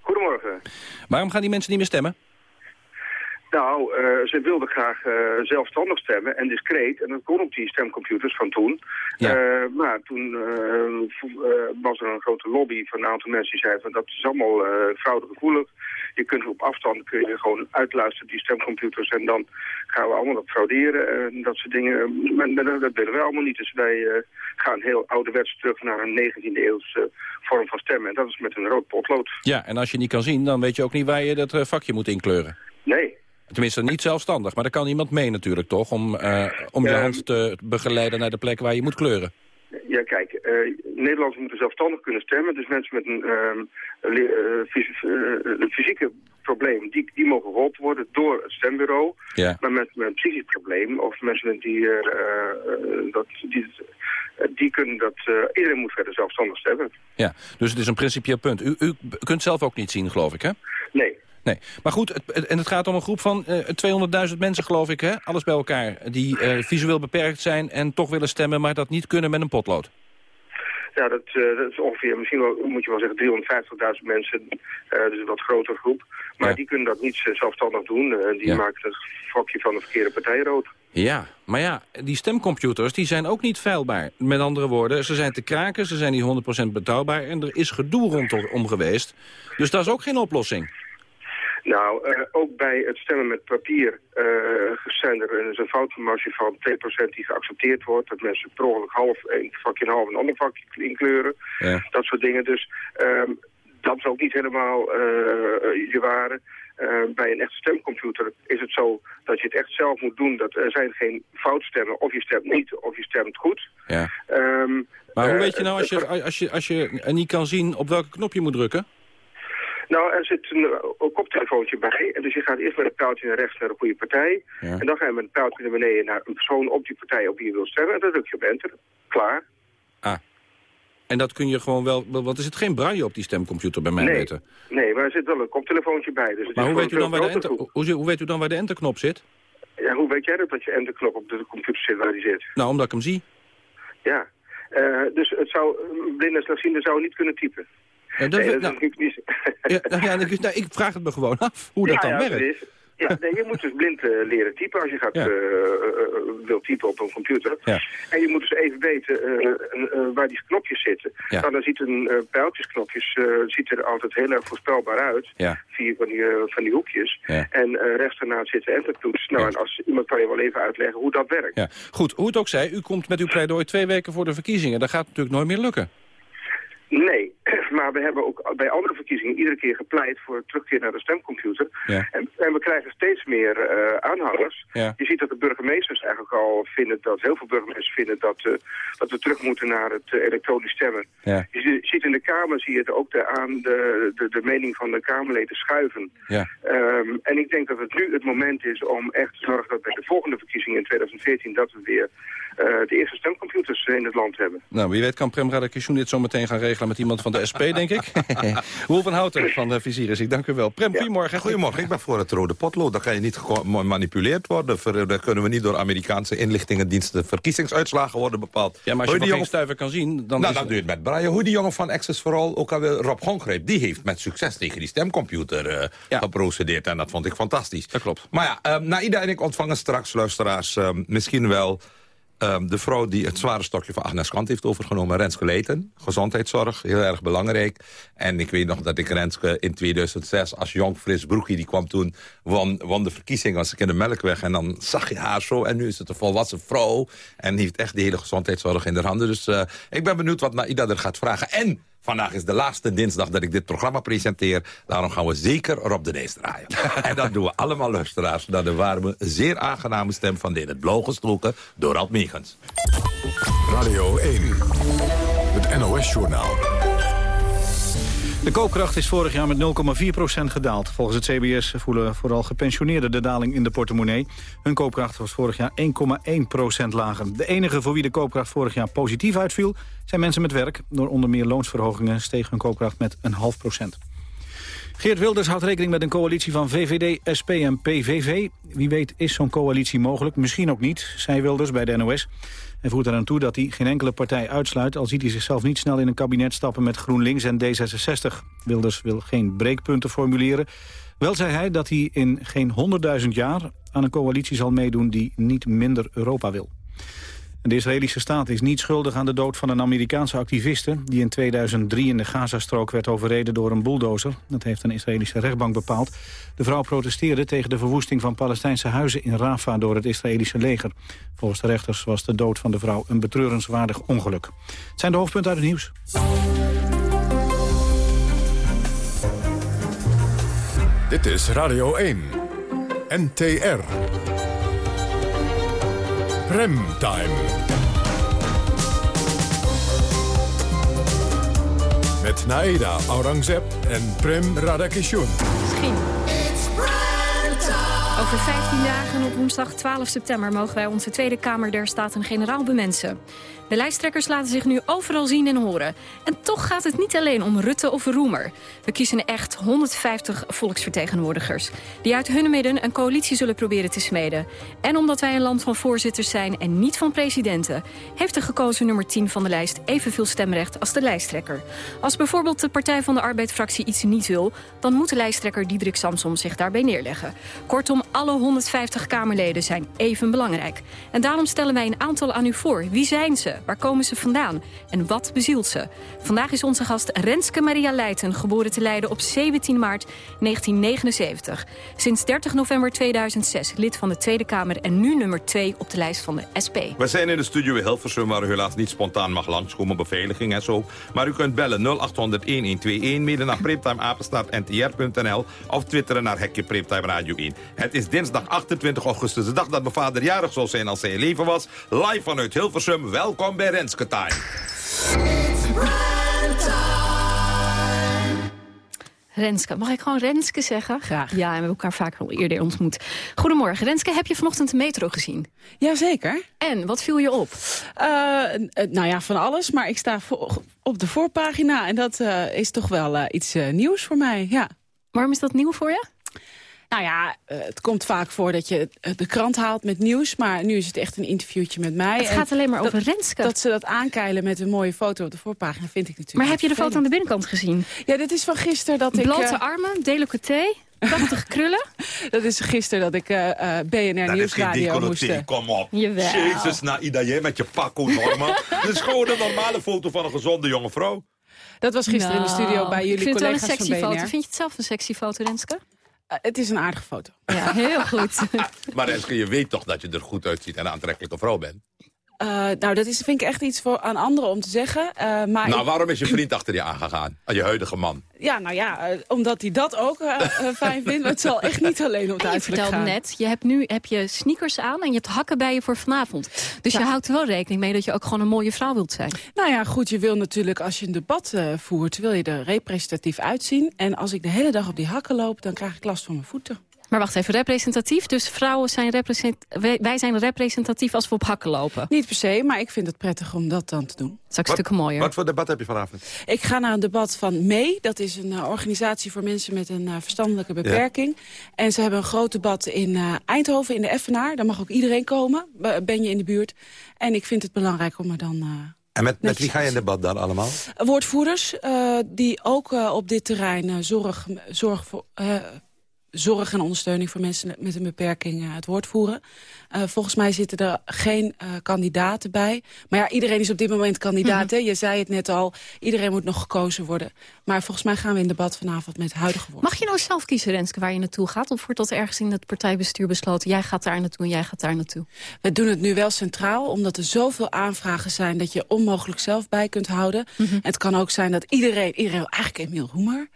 Goedemorgen. Waarom gaan die mensen niet meer stemmen? Nou, eh, ze wilden graag eh, zelfstandig stemmen en discreet. En dat kon op die stemcomputers van toen. Eh, maar toen was er een grote lobby van een aantal mensen die zeiden... van dat is allemaal fraudegevoelig. Je kunt op afstand kun je gewoon uitluisteren die stemcomputers... en dan gaan we allemaal op frauderen en dat soort dingen. Maar, dat, dat willen wij allemaal niet. Dus wij gaan heel ouderwets terug naar een 19e eeuwse vorm van stemmen. En dat is met een rood potlood. Ja, en als je niet kan zien, dan weet je ook niet waar je dat vakje moet inkleuren. Nee. Tenminste, niet zelfstandig, maar er kan iemand mee natuurlijk toch... om, eh, om je hand te begeleiden naar de plek waar je moet kleuren. Ja, kijk, eh, Nederlanders moeten zelfstandig kunnen stemmen. Dus mensen met een, ehm, eh, fys- een fysieke probleem, die, die mogen geholpen worden door het stembureau. Ja. Maar mensen met een psychisch probleem of mensen met die, dat, die, die kunnen dat... iedereen moet verder zelfstandig stemmen. Ja, dus het is een principieel punt. U, u kunt zelf ook niet zien, geloof ik, hè? Nee. Nee, maar goed, het, en het gaat om een groep van eh 200.000 mensen, geloof ik, hè? Alles bij elkaar, die eh, visueel beperkt zijn en toch willen stemmen... maar dat niet kunnen met een potlood. Ja, dat, eh, dat is ongeveer, misschien wel, moet je wel zeggen, 350.000 mensen. eh, dus een wat grotere groep. Maar die kunnen dat niet eh, zelfstandig doen. Eh, die Ja. maken het vakje van de verkeerde partij rood. Ja, maar ja, die stemcomputers die zijn ook niet veilbaar. Met andere woorden, ze zijn te kraken, ze zijn niet 100% betrouwbaar... en er is gedoe rondom geweest. Dus dat is ook geen oplossing. Nou, eh, ook bij het stemmen met papier eh, zijn er er is een foutmarge van 2% die geaccepteerd wordt. Dat mensen per ongeluk half, een vakje en half een ander vakje inkleuren. Ja. Dat soort dingen. Dus ehm, dat is ook niet helemaal eh, je ware. Eh, bij een echte stemcomputer is het zo dat je het echt zelf moet doen. Dat er zijn geen foutstemmen. Of je stemt niet, of je stemt goed. Ja. Ehm, Maar hoe eh, weet je nou, als je, als, je, als je niet kan zien op welke knop je moet drukken? Nou, er zit een, eh, een koptelefoontje bij. En dus je gaat eerst met een pijltje naar rechts naar de goede partij. Ja. En dan ga je met een pijltje naar beneden naar een persoon op die partij op wie je wil stemmen. En dan druk je op enter. Klaar. Ah. En dat kun je gewoon wel... Want er zit geen braille op die stemcomputer bij mij Nee. weten. Nee, maar er zit wel een koptelefoontje bij. Dus Maar hoe weet, u dan waar de enter, hoe, hoe weet u dan waar de enterknop zit? Ja, hoe weet jij dat dat je enterknop op de computer zit waar die zit? Nou, omdat ik hem zie. Ja. Eh, dus het zou, een blinde en slechtziende zou niet kunnen typen. Ja, dat Nee, dat is niet- Ja, nou ja, ik, nou, ik vraag het me gewoon af hoe dat dan ja, werkt. Ja, nee, je moet dus blind eh, leren typen als je gaat, Ja. eh, eh, wil typen op een computer. Ja. En je moet dus even weten waar die knopjes zitten. Ja. Nou, dan ziet een pijltjesknopjes ziet er altijd heel erg voorspelbaar uit. Ja. Vier van die, van die hoekjes. En rechts daarna zit de entertoets. Nou, en als iemand kan je wel even uitleggen hoe dat werkt. Ja. Goed, hoe het ook zij, u komt met uw pleidooi twee weken voor de verkiezingen. Dat gaat natuurlijk nooit meer lukken. Nee, maar we hebben ook bij andere verkiezingen iedere keer gepleit voor terugkeer naar de stemcomputer. Ja. En, en we krijgen steeds meer eh, aanhangers. Ja. Je ziet dat de burgemeesters eigenlijk al vinden dat, heel veel burgemeesters vinden dat, eh, dat we terug moeten naar het eh, elektronisch stemmen. Ja. Je zie- ziet in de Kamer, zie je het ook de, aan de, de, de mening van de Kamerleden schuiven. Ja. Ehm, en ik denk dat het nu het moment is om echt te zorgen dat bij de volgende verkiezingen in 2014 dat we weer de eerste stemcomputers in het land hebben. Nou, wie weet kan Prem Radakishun dit zo meteen gaan regelen met iemand van de SP, denk ik. Roel van Houten van de Viziris, ik dank u wel. Prem, goedemorgen. Goedemorgen, ik ben voor het rode potlood. Dan kan je niet gemanipuleerd worden. Ver- Dan kunnen we niet door Amerikaanse inlichtingendiensten verkiezingsuitslagen worden bepaald. Ja, maar als je nog die geen jongen- stuiver kan zien, dan nou, is dan doe je het met Brian. Hoe die jongen van Access for All, ook alweer Rob Gongreep... die heeft met succes tegen die stemcomputer eh, geprocedeerd. En dat vond ik fantastisch. Dat klopt. Maar ja, um, Naida en ik ontvangen straks, luisteraars... ehm, misschien wel ehm, de vrouw die het zware stokje van Agnes Kant heeft overgenomen. Renske Leijten, gezondheidszorg, heel erg belangrijk. En ik weet nog dat ik Renske in 2006 als jong fris broekje... die kwam toen, won, won de verkiezing als ik in de Melkweg. En dan zag je haar zo. En nu is het een volwassen vrouw. En heeft echt de hele gezondheidszorg in de handen. Dus eh, ik ben benieuwd wat Naida er gaat vragen. En vandaag is de laatste dinsdag dat ik dit programma presenteer. Daarom gaan we zeker Rob de Nees draaien. en dat doen we allemaal luisteraars. Naar de warme, zeer aangename stem van de in het blauw gestoken Dorald Megens. Radio 1, het NOS-journaal. De koopkracht is vorig jaar met 0,4% gedaald. Volgens het CBS voelen vooral gepensioneerden de daling in de portemonnee. Hun koopkracht was vorig jaar 1,1% lager. De enige voor wie de koopkracht vorig jaar positief uitviel... zijn mensen met werk. Door onder meer loonsverhogingen steeg hun koopkracht met een half procent. Geert Wilders houdt rekening met een coalitie van VVD, SP en PVV. Wie weet is zo'n coalitie mogelijk, misschien ook niet, zei Wilders bij de NOS. Hij voert eraan toe dat hij geen enkele partij uitsluit... al ziet hij zichzelf niet snel in een kabinet stappen met GroenLinks en D66. Wilders wil geen breekpunten formuleren. Wel zei hij dat hij in geen honderdduizend jaar aan een coalitie zal meedoen... die niet minder Europa wil. De Israëlische staat is niet schuldig aan de dood van een Amerikaanse activiste... die in 2003 in de Gazastrook werd overreden door een bulldozer. Dat heeft een Israëlische rechtbank bepaald. De vrouw protesteerde tegen de verwoesting van Palestijnse huizen in Rafah... door het Israëlische leger. Volgens de rechters was de dood van de vrouw een betreurenswaardig ongeluk. Het zijn de hoofdpunten uit het nieuws. Dit is Radio 1. NTR. Premtime. Met Naeda Aurangzeb en Prem Radakishun. Misschien. Over 15 dagen op woensdag 12 september mogen wij onze Tweede Kamer der Staten-Generaal bemensen. De lijsttrekkers laten zich nu overal zien en horen. En toch gaat het niet alleen om Rutte of Roemer. We kiezen echt 150 volksvertegenwoordigers... die uit hun midden een coalitie zullen proberen te smeden. En omdat wij een land van voorzitters zijn en niet van presidenten... heeft de gekozen nummer 10 van de lijst evenveel stemrecht als de lijsttrekker. Als bijvoorbeeld de Partij van de Arbeid-fractie iets niet wil... dan moet de lijsttrekker Diederik Samsom zich daarbij neerleggen. Kortom, alle 150 Kamerleden zijn even belangrijk. En daarom stellen wij een aantal aan u voor. Wie zijn ze? Waar komen ze vandaan? En wat bezielt ze? Vandaag is onze gast Renske Maria Leijten, geboren te Leiden op 17 maart 1979. Sinds 30 november 2006 lid van de Tweede Kamer en nu nummer 2 op de lijst van de SP. We zijn in de studio in Hilversum waar u helaas niet spontaan mag langskomen, beveiliging en zo. Maar u kunt bellen 0800-1121, mede naar preemtimeapenstaartntr.nl of twitteren naar Hekje Preemtime Radio 1. Het is dinsdag 28 augustus, de dag dat mijn vader jarig zou zijn als hij in leven was. Live vanuit Hilversum, welkom bij Renske Time. Renske, mag ik gewoon Renske zeggen? Graag. Ja, en we hebben elkaar vaak al eerder ontmoet. Goedemorgen, Renske, heb je vanochtend de metro gezien? Jazeker. En, wat viel je op? Uh, nou ja, van alles, maar ik sta voor- op de voorpagina... en dat eh, is toch wel eh, iets eh, nieuws voor mij, ja. Waarom is dat nieuw voor je? Nou ja, eh, het komt vaak voor dat je de krant haalt met nieuws... maar nu is het echt een interviewtje met mij. Het En gaat alleen maar dat- over Renske. Dat ze dat aankeilen met een mooie foto op de voorpagina vind ik natuurlijk Maar heb je de foto aan de binnenkant gezien? Ja, dit is van gisteren dat ik... Blote eh, armen, decolleté, prachtige krullen. Dat is gisteren dat ik eh, eh, BNR Dat is geen Nieuwsradio moest... decolleté, eh, kom op. Jawel. Jezus, Naida, jij met je pakko, Norma. Dit is gewoon een normale foto van een gezonde jonge vrouw. Dat was gisteren in de studio Nou, bij jullie Ik vind het wel een collega's sexy foto. Vind je het zelf een sexy foto, Renske? Eh, het is een aardige foto. Ja, heel goed. Maar je weet toch dat je er goed uitziet en een aantrekkelijke vrouw bent? Eh, nou, dat is, vind ik echt iets voor aan anderen om te zeggen. Eh, maar nou, ik- waarom is je vriend achter je aangegaan? Aan je huidige man? Ja, nou ja, eh, omdat hij dat ook fijn vindt. Maar het zal echt niet alleen om het En je uiterlijk vertelde gaan. net, je hebt nu heb je sneakers aan en je hebt hakken bij je voor vanavond. Dus je houdt er wel rekening mee dat je ook gewoon een mooie vrouw wilt zijn. Nou ja, goed, je wil natuurlijk, als je een debat eh, voert... wil je er representatief uitzien. En als ik de hele dag op die hakken loop, dan krijg ik last van mijn voeten. Maar wacht even, representatief. Dus vrouwen zijn represent wij zijn representatief als we op hakken lopen. Niet per se, maar ik vind het prettig om dat dan te doen. Dat is ook stukken mooier. Wat voor debat heb je vanavond? Ik ga naar een debat van MEE. Dat is een eh, organisatie voor mensen met een eh, verstandelijke beperking. En ze hebben een groot debat in eh, Eindhoven, in de Effenaar. Daar mag ook iedereen komen, ben je in de buurt. En ik vind het belangrijk om er dan... eh, En met, met wie ga je in debat dan allemaal? woordvoerders eh, die ook op dit terrein zorg, zorg, voor, eh, zorg en ondersteuning voor mensen met een beperking eh, het woord voeren. Eh, volgens mij zitten er geen eh, kandidaten bij. Maar ja, iedereen is op dit moment kandidaat. hè? Je zei het net al, iedereen moet nog gekozen worden. Maar volgens mij gaan we in debat vanavond met huidige woorden. Mag je nou zelf kiezen, Renske, waar je naartoe gaat? Of wordt dat ergens in het partijbestuur besloten? Jij gaat daar naartoe en jij gaat daar naartoe. We doen het nu wel centraal, omdat er zoveel aanvragen zijn... dat je onmogelijk zelf bij kunt houden. Het kan ook zijn dat iedereen... iedereen eigenlijk Emiel Roemer.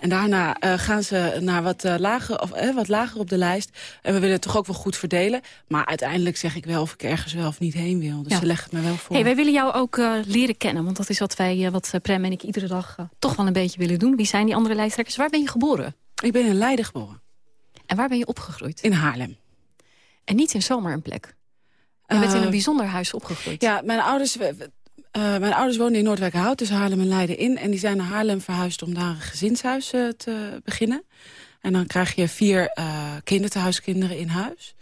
En daarna eh, gaan ze naar wat lager, of, wat lager op de lijst. En we willen het toch ook wel goed verdelen. Maar uiteindelijk zeg ik wel of ik ergens wel of niet heen wil. Dus Ja. ze leggen het me wel voor. Hey, wij willen jou ook eh, leren kennen, want dat is wat wij, eh, wat eh, Prem en ik iedere dag toch wel een beetje willen doen. Wie zijn die andere lijsttrekkers? Waar ben je geboren? Ik ben in Leiden geboren. En waar ben je opgegroeid? In Haarlem. En niet in zomaar een plek. Je bent in een bijzonder huis opgegroeid. Ja, mijn ouders, mijn ouders woonden in Noordwijkerhout, tussen Haarlem en Leiden in. En die zijn naar Haarlem verhuisd om daar een gezinshuis te beginnen. En dan krijg je vier kindertehuiskinderen in huis.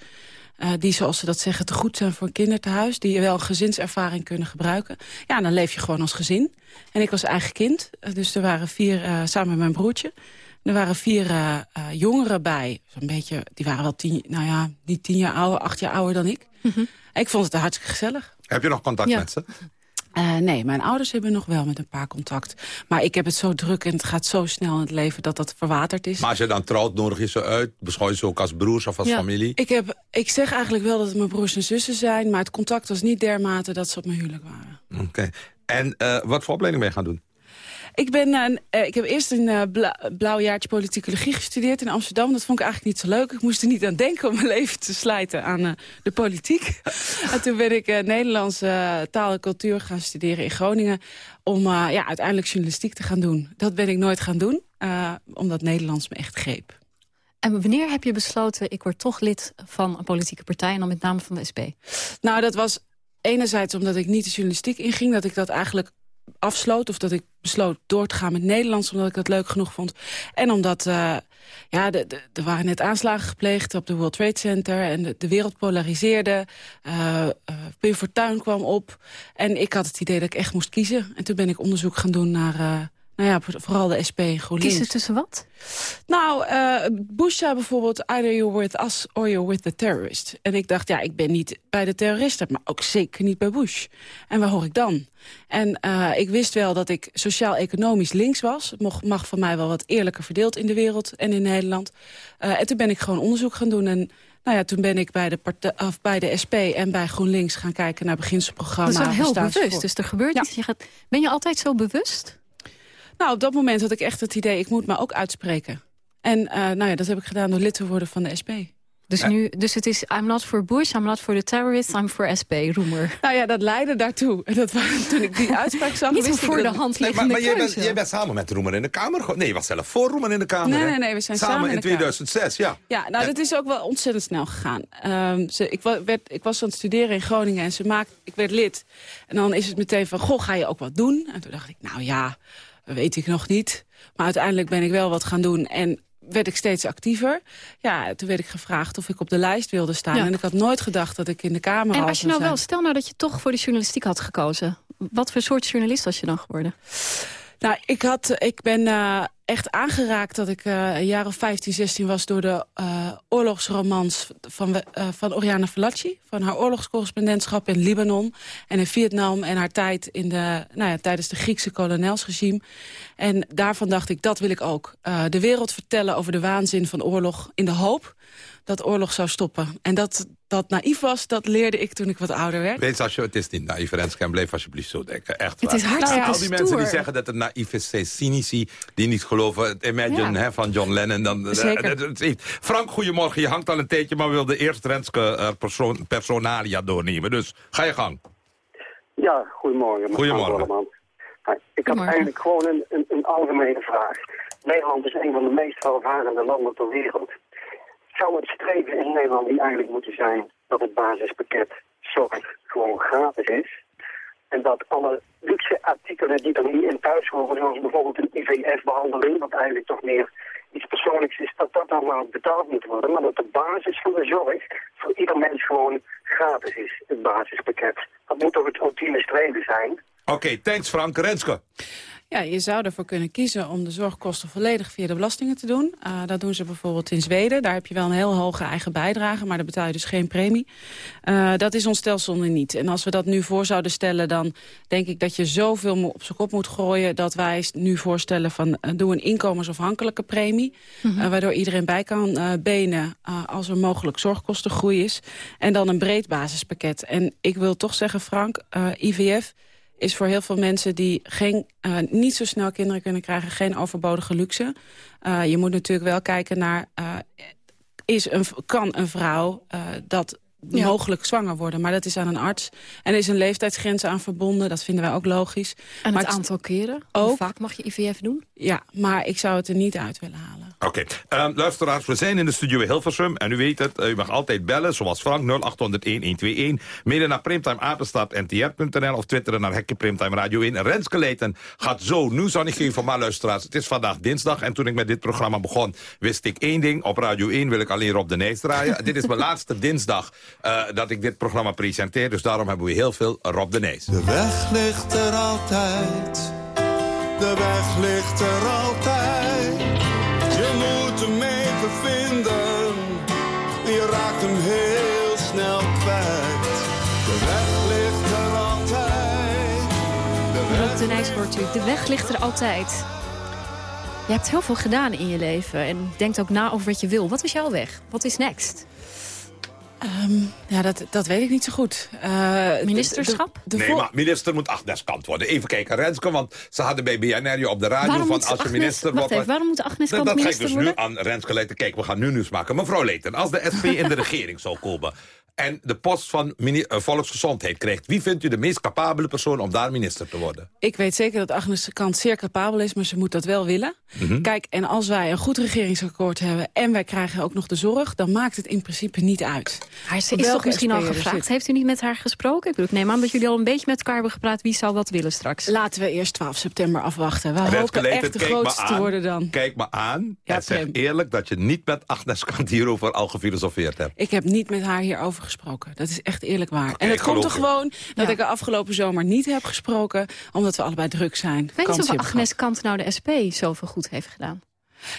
Eh, die, zoals ze dat zeggen, te goed zijn voor een kindertehuis. Die wel een gezinservaring kunnen gebruiken. Ja, dan leef je gewoon als gezin. En ik was eigen kind. eh, Dus er waren vier, eh, samen met mijn broertje. Er waren vier jongeren bij. Zo'n beetje, die waren wel tien, nou ja, niet tien jaar ouder, acht jaar ouder dan ik. Ik vond het hartstikke gezellig. Heb je nog contact Ja. met ze? Eh, nee, mijn ouders hebben nog wel met een paar contact. Maar ik heb het zo druk en het gaat zo snel in het leven dat dat verwaterd is. Maar als je dan trouwt, nodig je ze uit? Beschouw je ze ook als broers of als Ja, familie? Ik, heb, ik zeg eigenlijk wel dat het mijn broers en zussen zijn... maar het contact was niet dermate dat ze op mijn huwelijk waren. Oké. En eh, wat voor opleiding ben je gaan doen? Ik, ben, eh, eh, ik heb eerst een bla- blauw jaartje politicologie gestudeerd in Amsterdam. Dat vond ik eigenlijk niet zo leuk. Ik moest er niet aan denken om mijn leven te slijten aan de politiek. en toen ben ik Nederlandse taal en cultuur gaan studeren in Groningen... om ja, uiteindelijk journalistiek te gaan doen. Dat ben ik nooit gaan doen, omdat Nederlands me echt greep. En wanneer heb je besloten, ik word toch lid van een politieke partij... en dan met name van de SP? Nou, dat was enerzijds omdat ik niet de journalistiek inging... dat ik dat eigenlijk afsloot of dat ik besloot door te gaan met Nederlands... omdat ik dat leuk genoeg vond. En omdat eh, ja, er waren net aanslagen gepleegd op de World Trade Center... en de, wereld polariseerde. eh, Pim Fortuyn kwam op. En ik had het idee dat ik echt moest kiezen. En toen ben ik onderzoek gaan doen naar... nou ja, vooral de SP en GroenLinks. Kiezen tussen wat? Nou, eh Bush zei bijvoorbeeld... either you're with us or you're with the terrorist. En ik dacht, ja, ik ben niet bij de terroristen... maar ook zeker niet bij Bush. En waar hoor ik dan? En eh, ik wist wel dat ik sociaal-economisch links was. Het mocht, mag van mij wel wat eerlijker verdeeld in de wereld en in Nederland. Eh, en toen ben ik gewoon onderzoek gaan doen... En, nou ja, toen ben ik bij de, partij, of bij de SP en bij GroenLinks gaan kijken naar beginselprogramma. Dat is wel heel bewust, dus er gebeurt iets. Je gaat, ben je altijd zo bewust? Nou, op dat moment had ik echt het idee, ik moet me ook uitspreken. En eh, nou ja, dat heb ik gedaan door lid te worden van de SP. Dus, nu, dus het is, I'm not for Bush, I'm not for the terrorists, I'm for SP, Roemer. Nou ja, dat leidde daartoe. En dat, was- toen ik die uitspraak zag, Niet wist ik voor dat- de hand Nee, maar maar jij, bent, jij bent samen met Roemer in de Kamer. Nee, je was zelf voor Roemer in de Kamer. Nee, nee, nee, we zijn samen in in de Kamer. 2006, ja. Ja, nou, dat is ook wel ontzettend snel gegaan. Ehm, ze, ik, werd, ik was aan het studeren in Groningen en ze maakt, ik werd lid. En dan is het meteen van, goh, ga je ook wat doen? En toen dacht ik, nou ja, weet ik nog niet. Maar uiteindelijk ben ik wel wat gaan doen en werd ik steeds actiever. Ja, toen werd ik gevraagd of ik op de lijst wilde staan. Ja. En ik had nooit gedacht dat ik in de Kamer En al als je nou wel, stel nou dat je toch voor de journalistiek had gekozen. Wat voor soort journalist was je dan geworden? Nou, ik, had, ik ben eh, echt aangeraakt dat ik eh, een jaar of 15, 16 was... door de eh, oorlogsromans van, eh, van Oriana Fallaci. Van haar oorlogscorrespondentschap in Libanon en in Vietnam... en haar tijd in de, nou ja, tijdens de Griekse kolonelsregime. En daarvan dacht ik, dat wil ik ook. Eh, de wereld vertellen over de waanzin van oorlog in de hoop dat oorlog zou stoppen. En dat dat naïef was, dat leerde ik toen ik wat ouder werd. Wees als je, het is niet naïef, Renske, en blijf alsjeblieft zo denken. Echt Het waar. is hartstikke Al die mensen die zeggen dat het naïef is, zijn cynici, die niet geloven. Het Imagine Ja. hè, van John Lennon. Dan, eh, Zeker. Frank, goedemorgen. Je hangt al een tijdje, maar wilde eerst Renske persoon, personalia doornemen. Dus ga je gang. Ja, goedemorgen. Goedemorgen. Nou, ik had Goedemorgen. eigenlijk gewoon een, een, een algemene vraag. Nederland is een van de meest welvarende landen ter wereld. Zou het streven in Nederland niet eigenlijk moeten zijn dat het basispakket zorg gewoon gratis is? En dat alle luxe artikelen die er niet in thuis horen, zoals bijvoorbeeld een IVF-behandeling, wat eigenlijk toch meer iets persoonlijks is, dat dat allemaal betaald moet worden. Maar dat de basis van de zorg voor ieder mens gewoon gratis is, het basispakket. Dat moet toch het ultieme streven zijn? Oké, thanks Frank. Renske. Ja, je zou ervoor kunnen kiezen om de zorgkosten volledig via de belastingen te doen. Eh, dat doen ze bijvoorbeeld in Zweden. Daar heb je wel een heel hoge eigen bijdrage, maar daar betaal je dus geen premie. Eh, dat is ons stelsel nu niet. En als we dat nu voor zouden stellen, dan denk ik dat je zoveel op zijn kop moet gooien... dat wij nu voorstellen van eh, doe een inkomensafhankelijke premie... eh, waardoor iedereen bij kan benen als er mogelijk zorgkostengroei is. En dan een breed basispakket. En ik wil toch zeggen, Frank, IVF is voor heel veel mensen die geen, eh, niet zo snel kinderen kunnen krijgen... geen overbodige luxe. Eh, je moet natuurlijk wel kijken naar... eh, is een, kan een vrouw dat Ja. mogelijk zwanger worden? Maar dat is aan een arts. En er is een leeftijdsgrens aan verbonden. Dat vinden wij ook logisch. En maar het aantal keren? Ook. Hoe vaak mag je IVF doen? Ja, maar ik zou het er niet uit willen halen. Oké, Ehm, luisteraars, we zijn in de studio in Hilversum. En u weet het, u mag altijd bellen, zoals Frank, 0800-1121. Mede naar primtimeapenstaartntr.nl of twitteren naar Hekje Primtime Radio 1. Renske Leijten gaat zo nieuws aan ik geven. Maar luisteraars, het is vandaag dinsdag. En toen ik met dit programma begon, wist ik één ding. Op Radio 1 wil ik alleen Rob de Nijs draaien. dit is mijn laatste dinsdag eh, dat ik dit programma presenteer. Dus daarom hebben we heel veel Rob de Nijs. De weg ligt er altijd. De weg ligt er altijd. De weg Rob de Nijs hoort u. De weg ligt er altijd. Je hebt heel veel gedaan in je leven en denkt ook na over wat je wil. Wat is jouw weg? Wat is next? Ehm, ja, dat, dat weet ik niet zo goed. Eh, Ministerschap? de- de nee, maar minister moet Agnes Kant worden. Even kijken, Renske, want ze hadden bij BNR op de radio Waarom van moet als je Agnes- minister wordt... even, waarom moet Agnes dat, Kant dat ga ik minister dus worden? nu aan Renske Leijten. Kijk, we gaan nu nieuws maken. Mevrouw Leijten, als de SP in de regering zou komen... en de post van eh, volksgezondheid krijgt... wie vindt u de meest capabele persoon om daar minister te worden? Ik weet zeker dat Agnes Kant zeer capabel is, maar ze moet dat wel willen. Mhm. Kijk, en als wij een goed regeringsakkoord hebben en wij krijgen ook nog de zorg... dan maakt het in principe niet uit. Maar ze is toch misschien al gevraagd? zit. Heeft u niet met haar gesproken? Ik, bedoel, ik neem aan dat jullie al een beetje met elkaar hebben gepraat. Wie zou wat willen straks? Laten we eerst 12 september afwachten. We Renske hopen echt de grootste te worden dan. Kijk me aan Ja, en zeg eerlijk dat je niet met Agnes Kant hierover al gefilosofeerd hebt. Ik heb niet met haar hierover gesproken. Dat is echt eerlijk waar. en het komt er je. gewoon dat ik er afgelopen zomer niet heb gesproken... omdat we allebei druk zijn. Weet niet of Agnes Kant nou de SP zoveel goed heeft gedaan.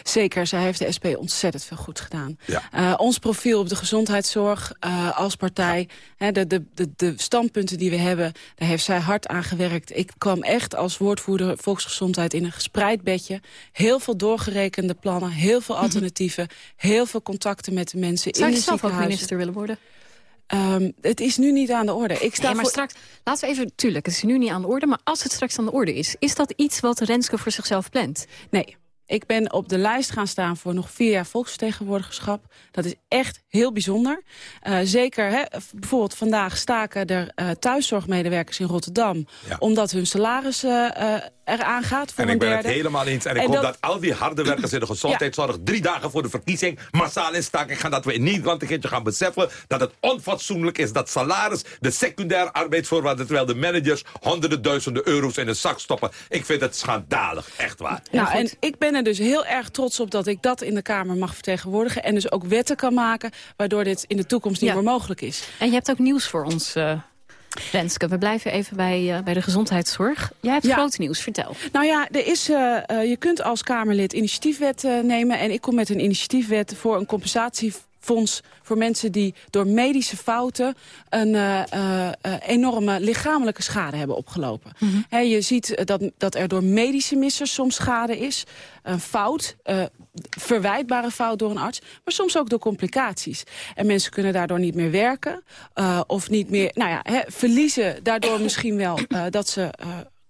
Zeker, zij heeft de SP ontzettend veel goed gedaan. Ja. Eh, ons profiel op de gezondheidszorg eh, als partij, hè, de, de, de, de standpunten die we hebben, daar heeft zij hard aan gewerkt. Ik kwam echt als woordvoerder volksgezondheid in een gespreid bedje. Heel veel doorgerekende plannen, heel veel alternatieven, heel veel contacten met de mensen Zou in je de zelf ook ziekenhuizen. minister willen worden? Ehm, het is nu niet aan de orde. Ik sta Nee, maar voor... straks, laten we even, tuurlijk, het is nu niet aan de orde, maar als het straks aan de orde is, is dat iets wat Renske voor zichzelf plant? Nee. Ik ben op de lijst gaan staan voor nog vier jaar volksvertegenwoordigerschap. Dat is echt heel bijzonder. Eh, zeker, hè, bijvoorbeeld vandaag staken er eh, thuiszorgmedewerkers in Rotterdam... omdat hun salaris eh, eh, eraan gaat voor En een ik ben derde. het helemaal eens. En ik En hoop dat- dat... al die harde werkers in de gezondheidszorg... drie dagen voor de verkiezing massaal in staking gaan. Dat we in Nederland een keertje gaan beseffen... dat het onfatsoenlijk is dat salaris de secundaire arbeidsvoorwaarden... terwijl de managers honderden duizenden euro's in de zak stoppen. Ik vind het schandalig. Echt waar. Nou, en ik ben er dus heel erg trots op dat ik dat in de Kamer mag vertegenwoordigen. En dus ook wetten kan maken, waardoor dit in de toekomst niet Ja. meer mogelijk is. En je hebt ook nieuws voor ons, eh, Renske. We blijven even bij, eh, bij de gezondheidszorg. Jij hebt Ja. groot nieuws, vertel. Nou ja, er is, eh, eh, je kunt als Kamerlid initiatiefwet nemen. En ik kom met een initiatiefwet voor een compensatiefonds voor mensen die door medische fouten een eh, eh, eh, enorme lichamelijke schade hebben opgelopen. Hè, je ziet dat, dat er door medische missers soms schade is. Een fout, verwijtbare fout door een arts. Maar soms ook door complicaties. En mensen kunnen daardoor niet meer werken. of niet meer, nou ja, verliezen daardoor misschien wel dat ze...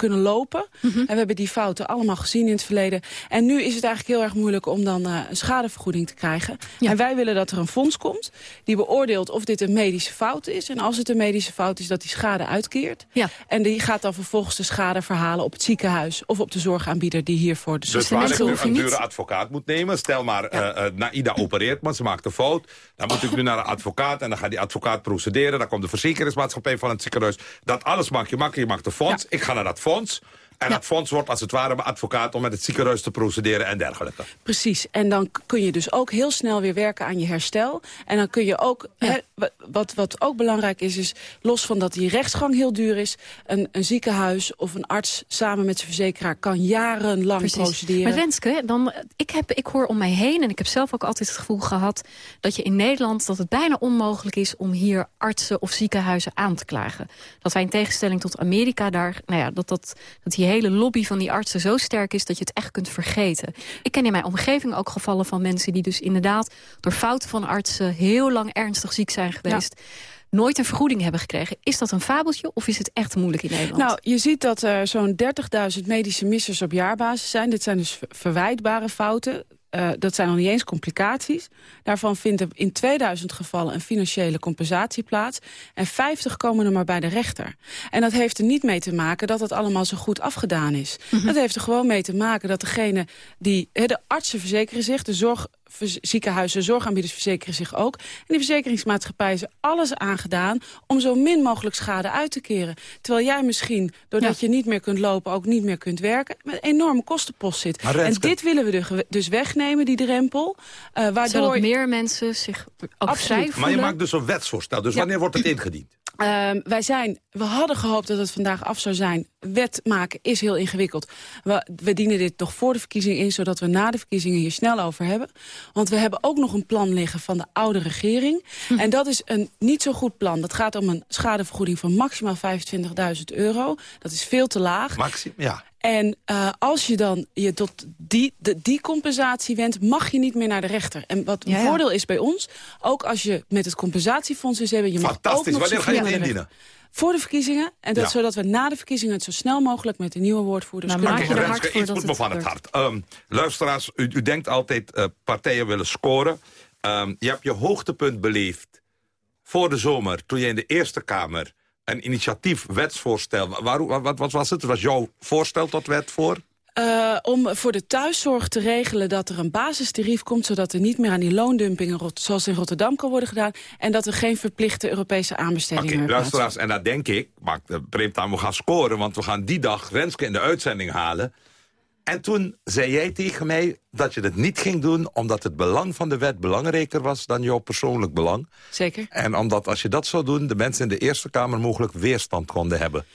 kunnen lopen. En we hebben die fouten allemaal gezien in het verleden. En nu is het eigenlijk heel erg moeilijk om dan eh, een schadevergoeding te krijgen. En wij willen dat er een fonds komt die beoordeelt of dit een medische fout is. En als het een medische fout is, dat die schade uitkeert. En die gaat dan vervolgens de schade verhalen op het ziekenhuis... of op de zorgaanbieder die hiervoor de Dus waar ik nu een dure advocaat moet nemen... stel maar, eh eh, Naida opereert, maar ze maakt een fout... dan moet ik nu naar een advocaat en dan gaat die advocaat procederen... dan komt de verzekeringsmaatschappij van het ziekenhuis. Dat alles maak je makkelijk, je maakt een fonds. Ik ga naar dat fonds... En dat fonds wordt als het ware mijn advocaat om met het ziekenhuis te procederen en dergelijke. Precies. En dan kun je dus ook heel snel weer werken aan je herstel. En dan kun je ook, wat, wat ook belangrijk is, is los van dat die rechtsgang heel duur is... een, een ziekenhuis of een arts samen met zijn verzekeraar kan jarenlang Precies. procederen. Maar Renske, dan, ik, heb, ik hoor om mij heen, en ik heb zelf ook altijd het gevoel gehad... dat je in Nederland, dat het bijna onmogelijk is om hier artsen of ziekenhuizen aan te klagen. Dat wij in tegenstelling tot Amerika daar, nou ja, dat, dat, dat die hele lobby van die artsen zo sterk is... dat je het echt kunt vergeten. Ik ken in mijn omgeving ook gevallen van mensen die dus inderdaad... door fouten van artsen heel lang ernstig ziek zijn zijn geweest... nooit een vergoeding hebben gekregen. Is dat een fabeltje of is het echt moeilijk in Nederland? Nou, je ziet dat er zo'n 30.000 medische missers op jaarbasis zijn. Dit zijn dus ver- verwijtbare fouten. Eh, dat zijn nog niet eens complicaties. Daarvan vindt er in 2000 gevallen een financiële compensatie plaats. En 50 komen er maar bij de rechter. En dat heeft er niet mee te maken dat het allemaal zo goed afgedaan is. Dat heeft er gewoon mee te maken dat degene die... de artsen verzekeren zich, de zorg, ziekenhuizen, de zorgaanbieders verzekeren zich ook. En die verzekeringsmaatschappij is er alles aangedaan om zo min mogelijk schade uit te keren. Terwijl jij misschien, doordat je niet meer kunt lopen, ook niet meer kunt werken, met een enorme kostenpost zit. Maar En dit willen we dus wegnemen, die drempel. eh, waardoor Zodat meer mensen zich vrij Maar je maakt dus een wetsvoorstel. Dus Ja. wanneer wordt het ingediend? Ehm, wij zijn, we hadden gehoopt dat het vandaag af zou zijn. Wet maken is heel ingewikkeld. We, we dienen dit nog voor de verkiezingen in... zodat we na de verkiezingen hier snel over hebben. Want we hebben ook nog een plan liggen van de oude regering. En dat is een niet zo goed plan. Dat gaat om een schadevergoeding van maximaal 25.000 euro. Dat is veel te laag. Maxim, ja. En eh, als je dan je tot die, de, die compensatie wendt, mag je niet meer naar de rechter. En wat een Ja, ja. voordeel is bij ons, ook als je met het compensatiefonds is hebben... Je mag ook Fantastisch. nog Wanneer ga je het zoveel naar de indienen? rechter. Voor de verkiezingen. En dat, Ja. zodat we na de verkiezingen het zo snel mogelijk met de nieuwe woordvoerders kunnen Oké, doen. Renske, iets moet me van het hart. Ehm, luisteraars, u, u denkt altijd eh, partijen willen scoren. Ehm, je hebt je hoogtepunt beleefd voor de zomer... toen je in de Eerste Kamer een initiatief wetsvoorstel... Waar, wat, wat was het? Was jouw voorstel tot wet voor? Eh, om voor de thuiszorg te regelen dat er een basistarief komt... zodat er niet meer aan die loondumping zoals in Rotterdam kan worden gedaan... en dat er geen verplichte Europese aanbesteding Oké, meer luisteraars, en dat denk ik... Maar we gaan scoren, want we gaan die dag Renske in de uitzending halen. En toen zei jij tegen mij dat je het niet ging doen... omdat het belang van de wet belangrijker was dan jouw persoonlijk belang. Zeker. En omdat als je dat zou doen... de mensen in de Eerste Kamer mogelijk weerstand konden hebben.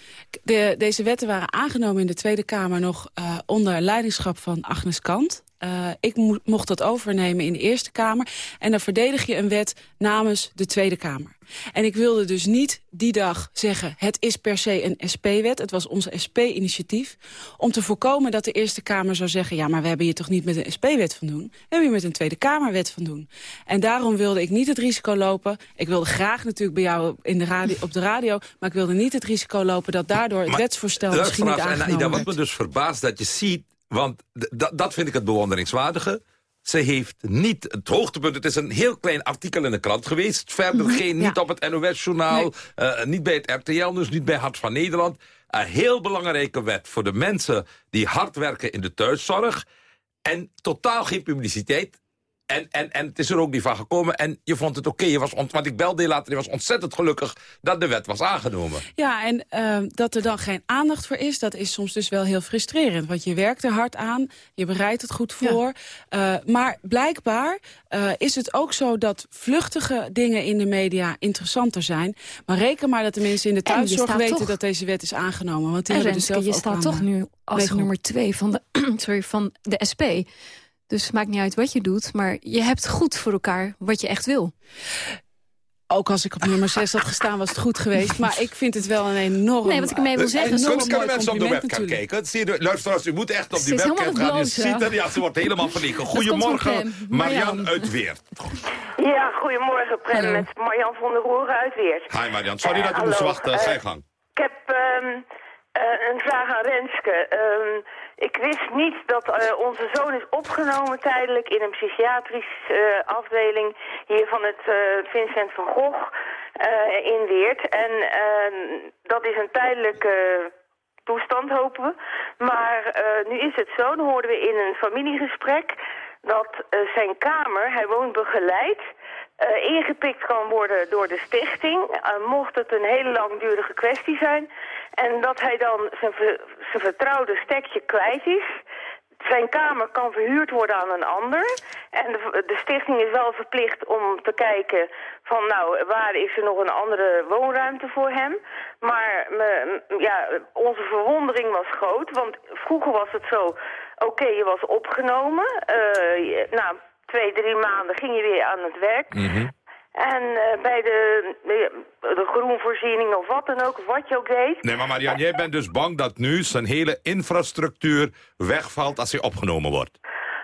De, deze wetten waren aangenomen in de Tweede Kamer nog eh, onder leidingschap van Agnes Kant. Eh, ik mo- mocht dat overnemen in de Eerste Kamer. En dan verdedig je een wet namens de Tweede Kamer. En ik wilde dus niet die dag zeggen... het is per se een SP-wet, het was onze SP-initiatief... om te voorkomen dat de Eerste Kamer zou zeggen... ja, maar we hebben hier toch niet met een SP-wet van doen? We hebben hier met een Tweede Kamerwet van doen. En daarom wilde ik niet het risico lopen... ik wilde graag natuurlijk bij jou in de radio, op de radio... maar ik wilde niet het risico lopen dat daardoor het Maar, wetsvoorstel misschien niet luisteraars, en aangenomen Aida, wat me dus verbaast dat je ziet... want dat vind ik het bewonderingswaardige... Ze heeft niet het hoogtepunt. Het is een heel klein artikel in de krant geweest. Verder Mhm, geen, niet op het NOS-journaal. eh, niet bij het RTL, dus niet bij Hart van Nederland. Een heel belangrijke wet voor de mensen die hard werken in de thuiszorg. En totaal geen publiciteit. En, en, en het is er ook niet van gekomen. En je vond het oké. je was ont- want ik belde je later. Je was ontzettend gelukkig dat de wet was aangenomen. Ja, en eh, dat er dan geen aandacht voor is, dat is soms dus wel heel frustrerend. Want je werkt er hard aan, je bereidt het goed voor. Eh, maar blijkbaar eh, is het ook zo dat vluchtige dingen in de media interessanter zijn. Maar reken maar dat de mensen in de thuiszorg weten toch- dat deze wet is aangenomen. Want die En hebben er zelf je staat toch eh, nu als nummer twee van de, sorry, van de SP. Dus het maakt niet uit wat je doet, maar je hebt goed voor elkaar wat je echt wil. Ook als ik op nummer 6 had gestaan, was het goed geweest. Maar ik vind het wel een enorm... Nee, wat ik ermee wil een zeggen, enorm Kunnen, mensen op de webcam kijken? Zie je, luisteraars, u moet echt op die webcam gaan. Je ziet er, ja, ze wordt helemaal verlegen. Goedemorgen. Marian Marian. uit Weert. Ja, goedemorgen, Prem, Hallo. met Marjan van der Roeren uit Weert. Hi Marian, sorry Eh, dat je moest hallo. wachten. Eh, Ga je gang. Ik heb ehm, eh, een vraag aan Renske. Ik wist niet dat eh, onze zoon is opgenomen tijdelijk in een psychiatrische eh, afdeling hier van het eh, Vincent van Gogh in Weert. En ehm, dat is een tijdelijke toestand, hopen we. Maar nu is het zo, dan hoorden we in een familiegesprek dat zijn kamer, hij woont begeleid, eh, ingepikt kan worden door de stichting, eh, mocht het een hele langdurige kwestie zijn. En dat hij dan zijn, zijn vertrouwde stekje kwijt is. Zijn kamer kan verhuurd worden aan een ander. En de, stichting is wel verplicht om te kijken van nou, waar is er nog een andere woonruimte voor hem. Maar me, ja, onze verwondering was groot, want vroeger was het zo, oké, je was opgenomen. na twee, drie maanden ging je weer aan het werk. En eh, bij de, de, de groenvoorziening of wat dan ook, wat je ook deed. Nee, maar Marian, jij bent dus bang dat nu zijn hele infrastructuur wegvalt als hij opgenomen wordt.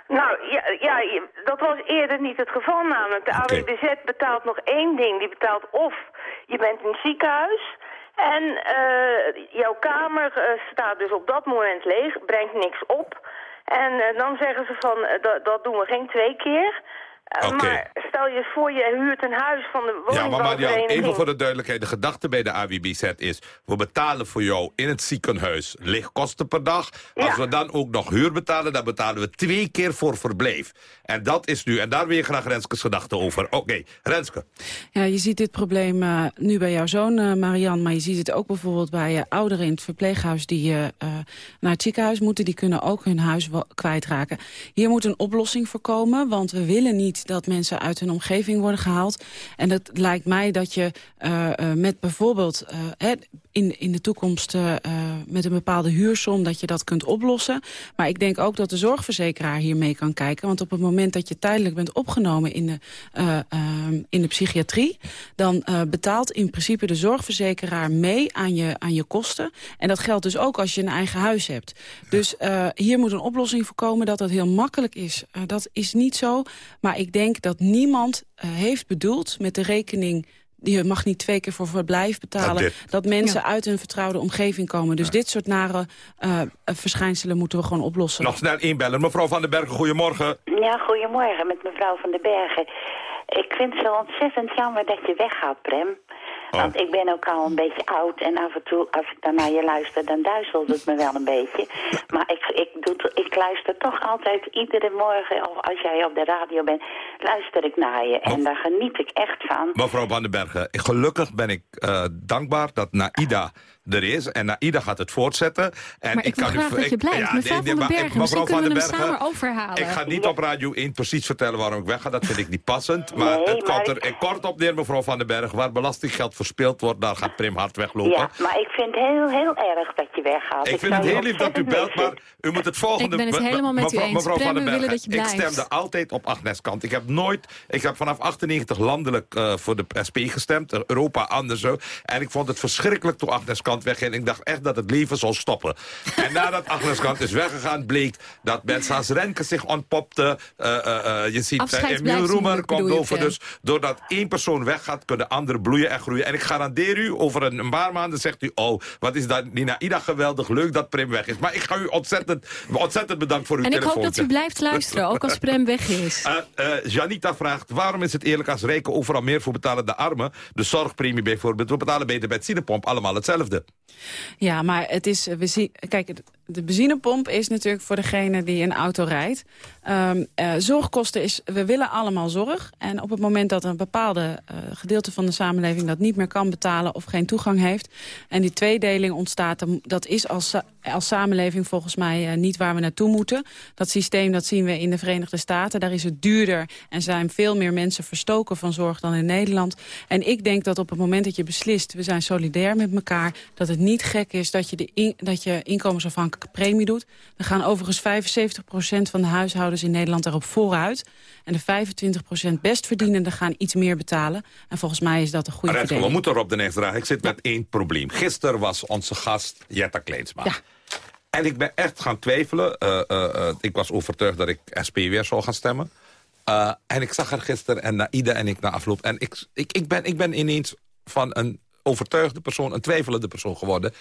Nou, ja, dat was eerder niet het geval namelijk. De AWBZ betaalt nog één ding. Die betaalt of je bent in het ziekenhuis... en eh, jouw kamer eh, staat dus op dat moment leeg, brengt niks op... En eh, dan zeggen ze van, eh, dat, dat doen we geen twee keer... Eh, Oké. Maar stel je voor, je huurt een huis van de Ja, maar Marian, woningbouwvereniging. even voor de duidelijkheid. De gedachte bij de AWBZ is... we betalen voor jou in het ziekenhuis lichtkosten per dag. Als we dan ook nog huur betalen... dan betalen we twee keer voor verblijf. En dat is nu... en daar wil je graag Renskes gedachten over. Oké, Renske. Ja, je ziet dit probleem eh, nu bij jouw zoon, eh Marian... maar je ziet het ook bijvoorbeeld bij ouderen in het verpleeghuis... die naar het ziekenhuis moeten. Die kunnen ook hun huis kwijtraken. Hier moet een oplossing voor komen, want we willen niet... dat mensen uit hun omgeving worden gehaald. En het lijkt mij dat je eh, eh, met bijvoorbeeld eh, in, in de toekomst... met een bepaalde huursom dat je dat kunt oplossen. Maar ik denk ook dat de zorgverzekeraar hiermee kan kijken. Want op het moment dat je tijdelijk bent opgenomen in de, eh, eh, in de psychiatrie... dan betaalt in principe de zorgverzekeraar mee aan je, aan je kosten. En dat geldt dus ook als je een eigen huis hebt. Dus hier moet een oplossing voor komen dat dat heel makkelijk is. Dat is niet zo, maar denk dat niemand eh, heeft bedoeld met de rekening... Je mag niet twee keer voor verblijf betalen. Dat mensen uit hun vertrouwde omgeving komen. Dus dit soort nare eh, eh, verschijnselen moeten we gewoon oplossen. Nog snel inbellen. Mevrouw Van den Bergen, goedemorgen. Ja, goedemorgen met mevrouw van den Bergen. Ik vind het zo ontzettend jammer dat je weggaat, Prem. Want ik ben ook al een beetje oud en af en toe, als ik dan naar je luister, dan duizelt het me wel een beetje. Maar ik, ik, doe, ik luister toch altijd iedere morgen, of als jij op de radio bent, luister ik naar je. En daar geniet ik echt van. Mevrouw Van den Bergen, gelukkig ben ik eh, dankbaar dat Naida er is. En Naida gaat het voortzetten. En Maar ik kan u- dat je blijft. ja, Mevrouw nee, nee, van den Bergen, misschien mevrouw kunnen we Van hem den Bergen, samen overhalen. Ik ga niet op Radio 1 precies vertellen waarom ik wegga. Dat vind ik niet passend. Maar Nee, het komt er in kort op neer, mevrouw Van den Bergen. Waar belastinggeld verspild wordt, daar gaat Prim hard weglopen. Ja, maar ik vind het heel, heel erg dat je weggaat. Ik vind het heel lief dat u belt, maar u moet het volgende... Ik ben het helemaal met u mevrouw, eens. Mevrouw Prem, van den Bergen, ik stemde altijd op Agnes kant. Ik heb nooit... Ik heb vanaf 98 landelijk eh, voor de SP gestemd. Europa anders zo. En ik vond het verschrikkelijk toen Agnes kant wegging. Ik dacht echt dat het leven zou stoppen. en nadat Agnes kant is weggegaan, bleek dat als Renke zich ontpopte. Eh, eh, eh, je ziet, Emiel Roemer komt. Prem? Dus doordat één persoon weggaat, kunnen anderen bloeien en groeien. En ik garandeer u, over een, paar maanden zegt u... oh, wat is dat, Nina Ida geweldig, leuk dat Prim weg is. Maar ik ga u ontzettend, ontzettend bedankt voor uw En ik telefoon. hoop dat u blijft luisteren, ook als Prem weg is. Janita vraagt, waarom is het eerlijk als rijken overal meer voor betalen dan armen? De zorgpremie bijvoorbeeld, we betalen bij de benzinepomp allemaal hetzelfde. Ja, maar het is, zien, kijk, de benzinepomp is natuurlijk voor degene die een auto rijdt. Ehm, eh, zorgkosten is, we willen allemaal zorg. En op het moment dat een bepaalde eh, gedeelte van de samenleving dat niet meer kan betalen of geen toegang heeft. En die tweedeling ontstaat, dat is als, als samenleving volgens mij eh, niet waar we naartoe moeten. Dat systeem dat zien we in de Verenigde Staten. Daar is het duurder en zijn veel meer mensen verstoken van zorg dan in Nederland. En ik denk dat op het moment dat je beslist, we zijn solidair met elkaar, dat het niet gek is dat je, de dat je inkomensafhankelijke premie doet. We gaan overigens 75% van de huishoudens in Nederland daarop vooruit. En de 25% bestverdienenden gaan iets meer betalen. En volgens mij is dat een goede we moeten erop de next dragen. Ik zit met één probleem. Gisteren was onze gast Jetta Kleensma. En ik ben echt gaan twijfelen. Eh, eh, eh, ik was overtuigd dat ik SP weer zou gaan stemmen. En ik zag haar gisteren en Naida en ik na afloop. En ik, ik, ik, ben, ik ben ineens van een overtuigde persoon, een twijfelende persoon geworden.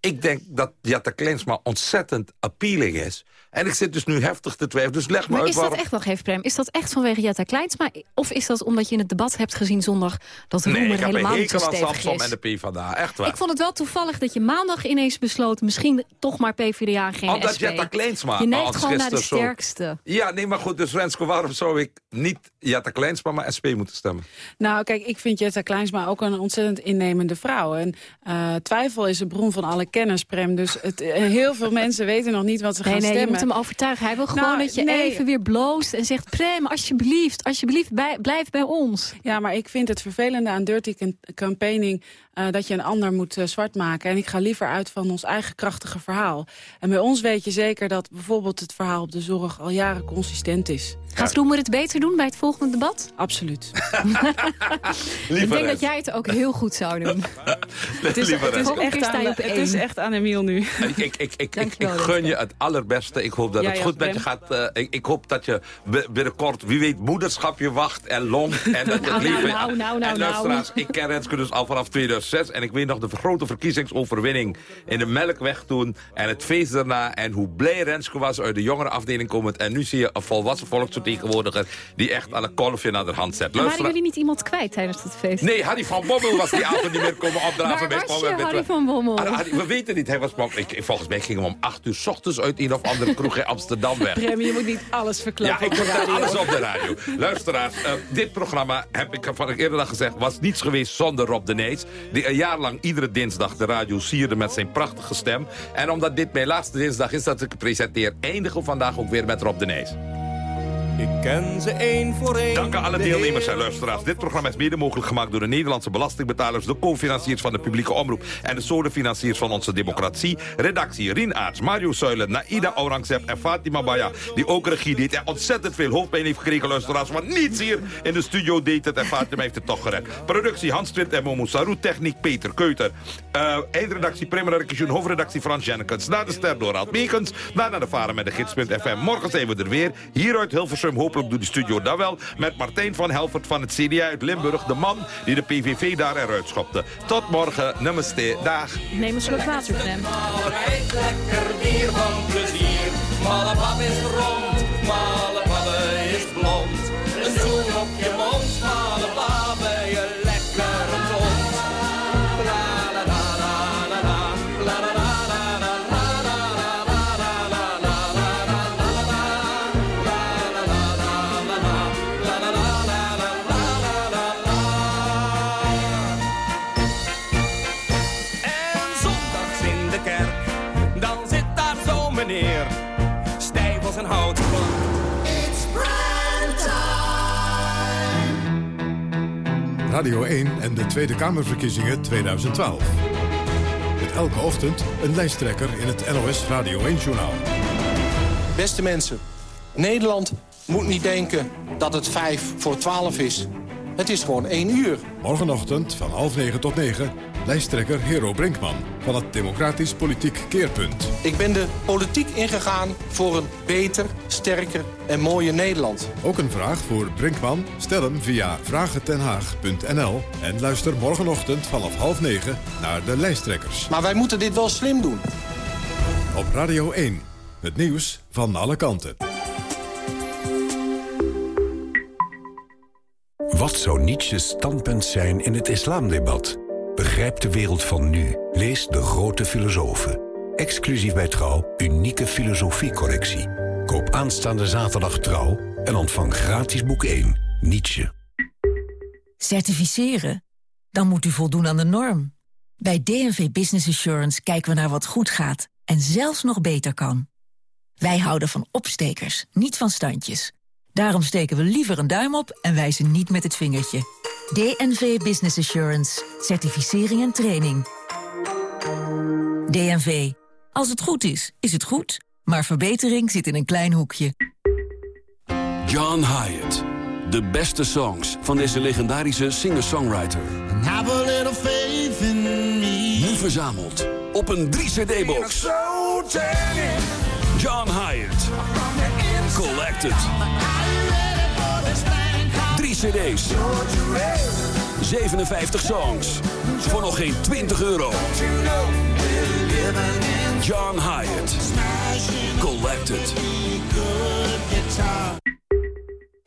Ik denk dat Jetta Kleensma ontzettend appealing is. En ik zit dus nu heftig te twijfelen. Dus leg Maar uit is dat echt, wacht even Prem, is dat echt vanwege Jetta Kleinsma? Of is dat omdat je in het debat hebt gezien zondag dat Nee, Roemer een helemaal niet zo stevig is? en de PvdA. Echt waar. Ik vond het wel toevallig dat je maandag ineens besloot... misschien toch maar PvdA, geen Omdat SP. Kleensma Je neigt ons gewoon naar de zo- sterkste. Ja, nee, maar goed, dus Renske, waarom zou ik niet Jetta Kleensma, maar SP moeten stemmen? Nou, kijk, ik vind Jetta Kleinsma ook een ontzettend innemende vrouw. En eh, twijfel is de bron van alle kennis, Prem. Dus het, eh, heel veel mensen weten nog niet wat ze Nee, gaan nee, je stemmen. moet hem overtuigen. Hij wil gewoon Nou, dat je nee. even weer bloost en zegt... Prem, alsjeblieft, alsjeblieft, bij, blijf bij ons. Ja, maar ik vind het vervelende aan dirty cam- campaigning... eh, dat je een ander moet eh, zwart maken. En ik ga liever uit van ons eigen krachtige verhaal. En bij ons weet je zeker dat bijvoorbeeld het verhaal op de zorg... al jaren consistent is. Gaat Roemer het beter doen bij het volgende debat? Absoluut. ik denk dat jij het ook heel goed zou doen. Het is, het echt aan het is echt Emiel nu. Ik, ik, ik, ik, gun je het allerbeste. Ik hoop dat Ja, het ja, goed met je gaat. eh, ik, ik hoop dat je binnenkort, wie weet, moederschap je wacht en longt. En dat Nou, nou, nou, nou, en nou. luisteraars, ik ken Renske dus al vanaf 2006. En ik weet nog de grote verkiezingsoverwinning in de Melkweg toen. En het feest daarna. En hoe blij Renske was uit de jongere afdeling komend. En nu zie je een volwassen volksvertegenwoordiger... die echt aan een kolfje naar de hand zet. En waren jullie niet iemand kwijt tijdens dat feest? Nee, Harry van Bommel was die avond niet meer komen opdraven. Waar bij was je, met- Harry van Bommel? Harry- Harry- we weten niet, hij was... Ik, ik- volgens mij ging hem om 8 uur s ochtends uit een of andere kroeg in Amsterdam weg. Prem, je moet niet alles Ja, verklappen ik op de vertel radio. alles op de radio. Luisteraars, eh, dit programma, heb ik van ik eerder al gezegd... was niets geweest zonder Rob de Nijs. Die een jaar lang iedere dinsdag de radio sierde met zijn prachtige stem. En omdat dit mijn laatste dinsdag is dat ik presenteer... eindigen we vandaag ook weer met Rob de Nijs. Ik ken ze één voor één. Dank aan alle deelnemers en luisteraars. Dit programma is mede mogelijk gemaakt door de Nederlandse belastingbetalers... de co-financiers van de publieke omroep... en de sodefinanciers van onze democratie. Redactie Rien Aarts, Mario Suilen, Naida Aurangzeb en Fatima Baya... die ook regie deed en ontzettend veel hoofdpijn heeft gekregen, luisteraars... want niets hier in de studio deed het en Fatima heeft het toch gered. Productie Hans Twint en Momo Saru, techniek Peter Keuter. Eh eindredactie Primera Rekensjoen, hoofdredactie Frans Jennekens. Na de ster door Meekens, daarna de varen met de gids.fm. Morgen zijn we er weer, hieruit Hilversum, hopelijk doet de studio dat wel... met Martijn van Helvert van het CDA uit Limburg, de man die de PVV daar eruit schopte. Tot morgen, namaste, dag. Neem een slok water. Rijdt lekker bier van plezier. Malle pap is rond, malle Radio 1 en de Tweede Kamerverkiezingen 2012. Met elke ochtend een lijsttrekker in het NOS Radio 1-journaal. Beste mensen, Nederland moet niet denken dat het 5 voor 12 is. Het is gewoon 1 uur. Morgenochtend van half negen tot negen... lijsttrekker Hero Brinkman van het Democratisch Politiek Keerpunt. Ik ben de politiek ingegaan voor een beter, sterker en mooier Nederland. Ook een vraag voor Brinkman? Stel hem via vragentenhaag.nl... en luister morgenochtend vanaf half negen naar de lijsttrekkers. Maar wij moeten dit wel slim doen. Op Radio 1, het nieuws van alle kanten. Wat zou Nietzsche's standpunt zijn in het islamdebat? Begrijp de wereld van nu. Lees De Grote Filosofen. Exclusief bij Trouw, unieke filosofiecollectie. Koop aanstaande zaterdag Trouw en ontvang gratis boek 1, Nietzsche. Certificeren? Dan moet u voldoen aan de norm. Bij DNV Business Assurance kijken we naar wat goed gaat en zelfs nog beter kan. Wij houden van opstekers, niet van standjes. Daarom steken we liever een duim op en wijzen niet met het vingertje. DNV Business Assurance. Certificering en training. DNV. Als het goed is, is het goed. Maar verbetering zit in een klein hoekje. John Hyatt. De beste songs van deze legendarische singer-songwriter. Have a little faith in me. Nu verzameld op een 3-cd-box. John Hyatt. Collected. 3 cd's. 57 songs. Voor nog geen 20 euro. John Hyatt. Collected.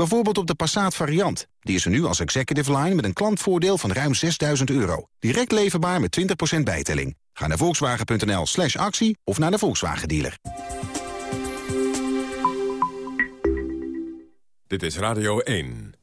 Bijvoorbeeld op de Passat variant. Die is er nu als executive line met een klantvoordeel van ruim 6000 euro. Direct leverbaar met 20% bijtelling. Ga naar volkswagen.nl slash actie of naar de Volkswagen dealer. Dit is Radio 1.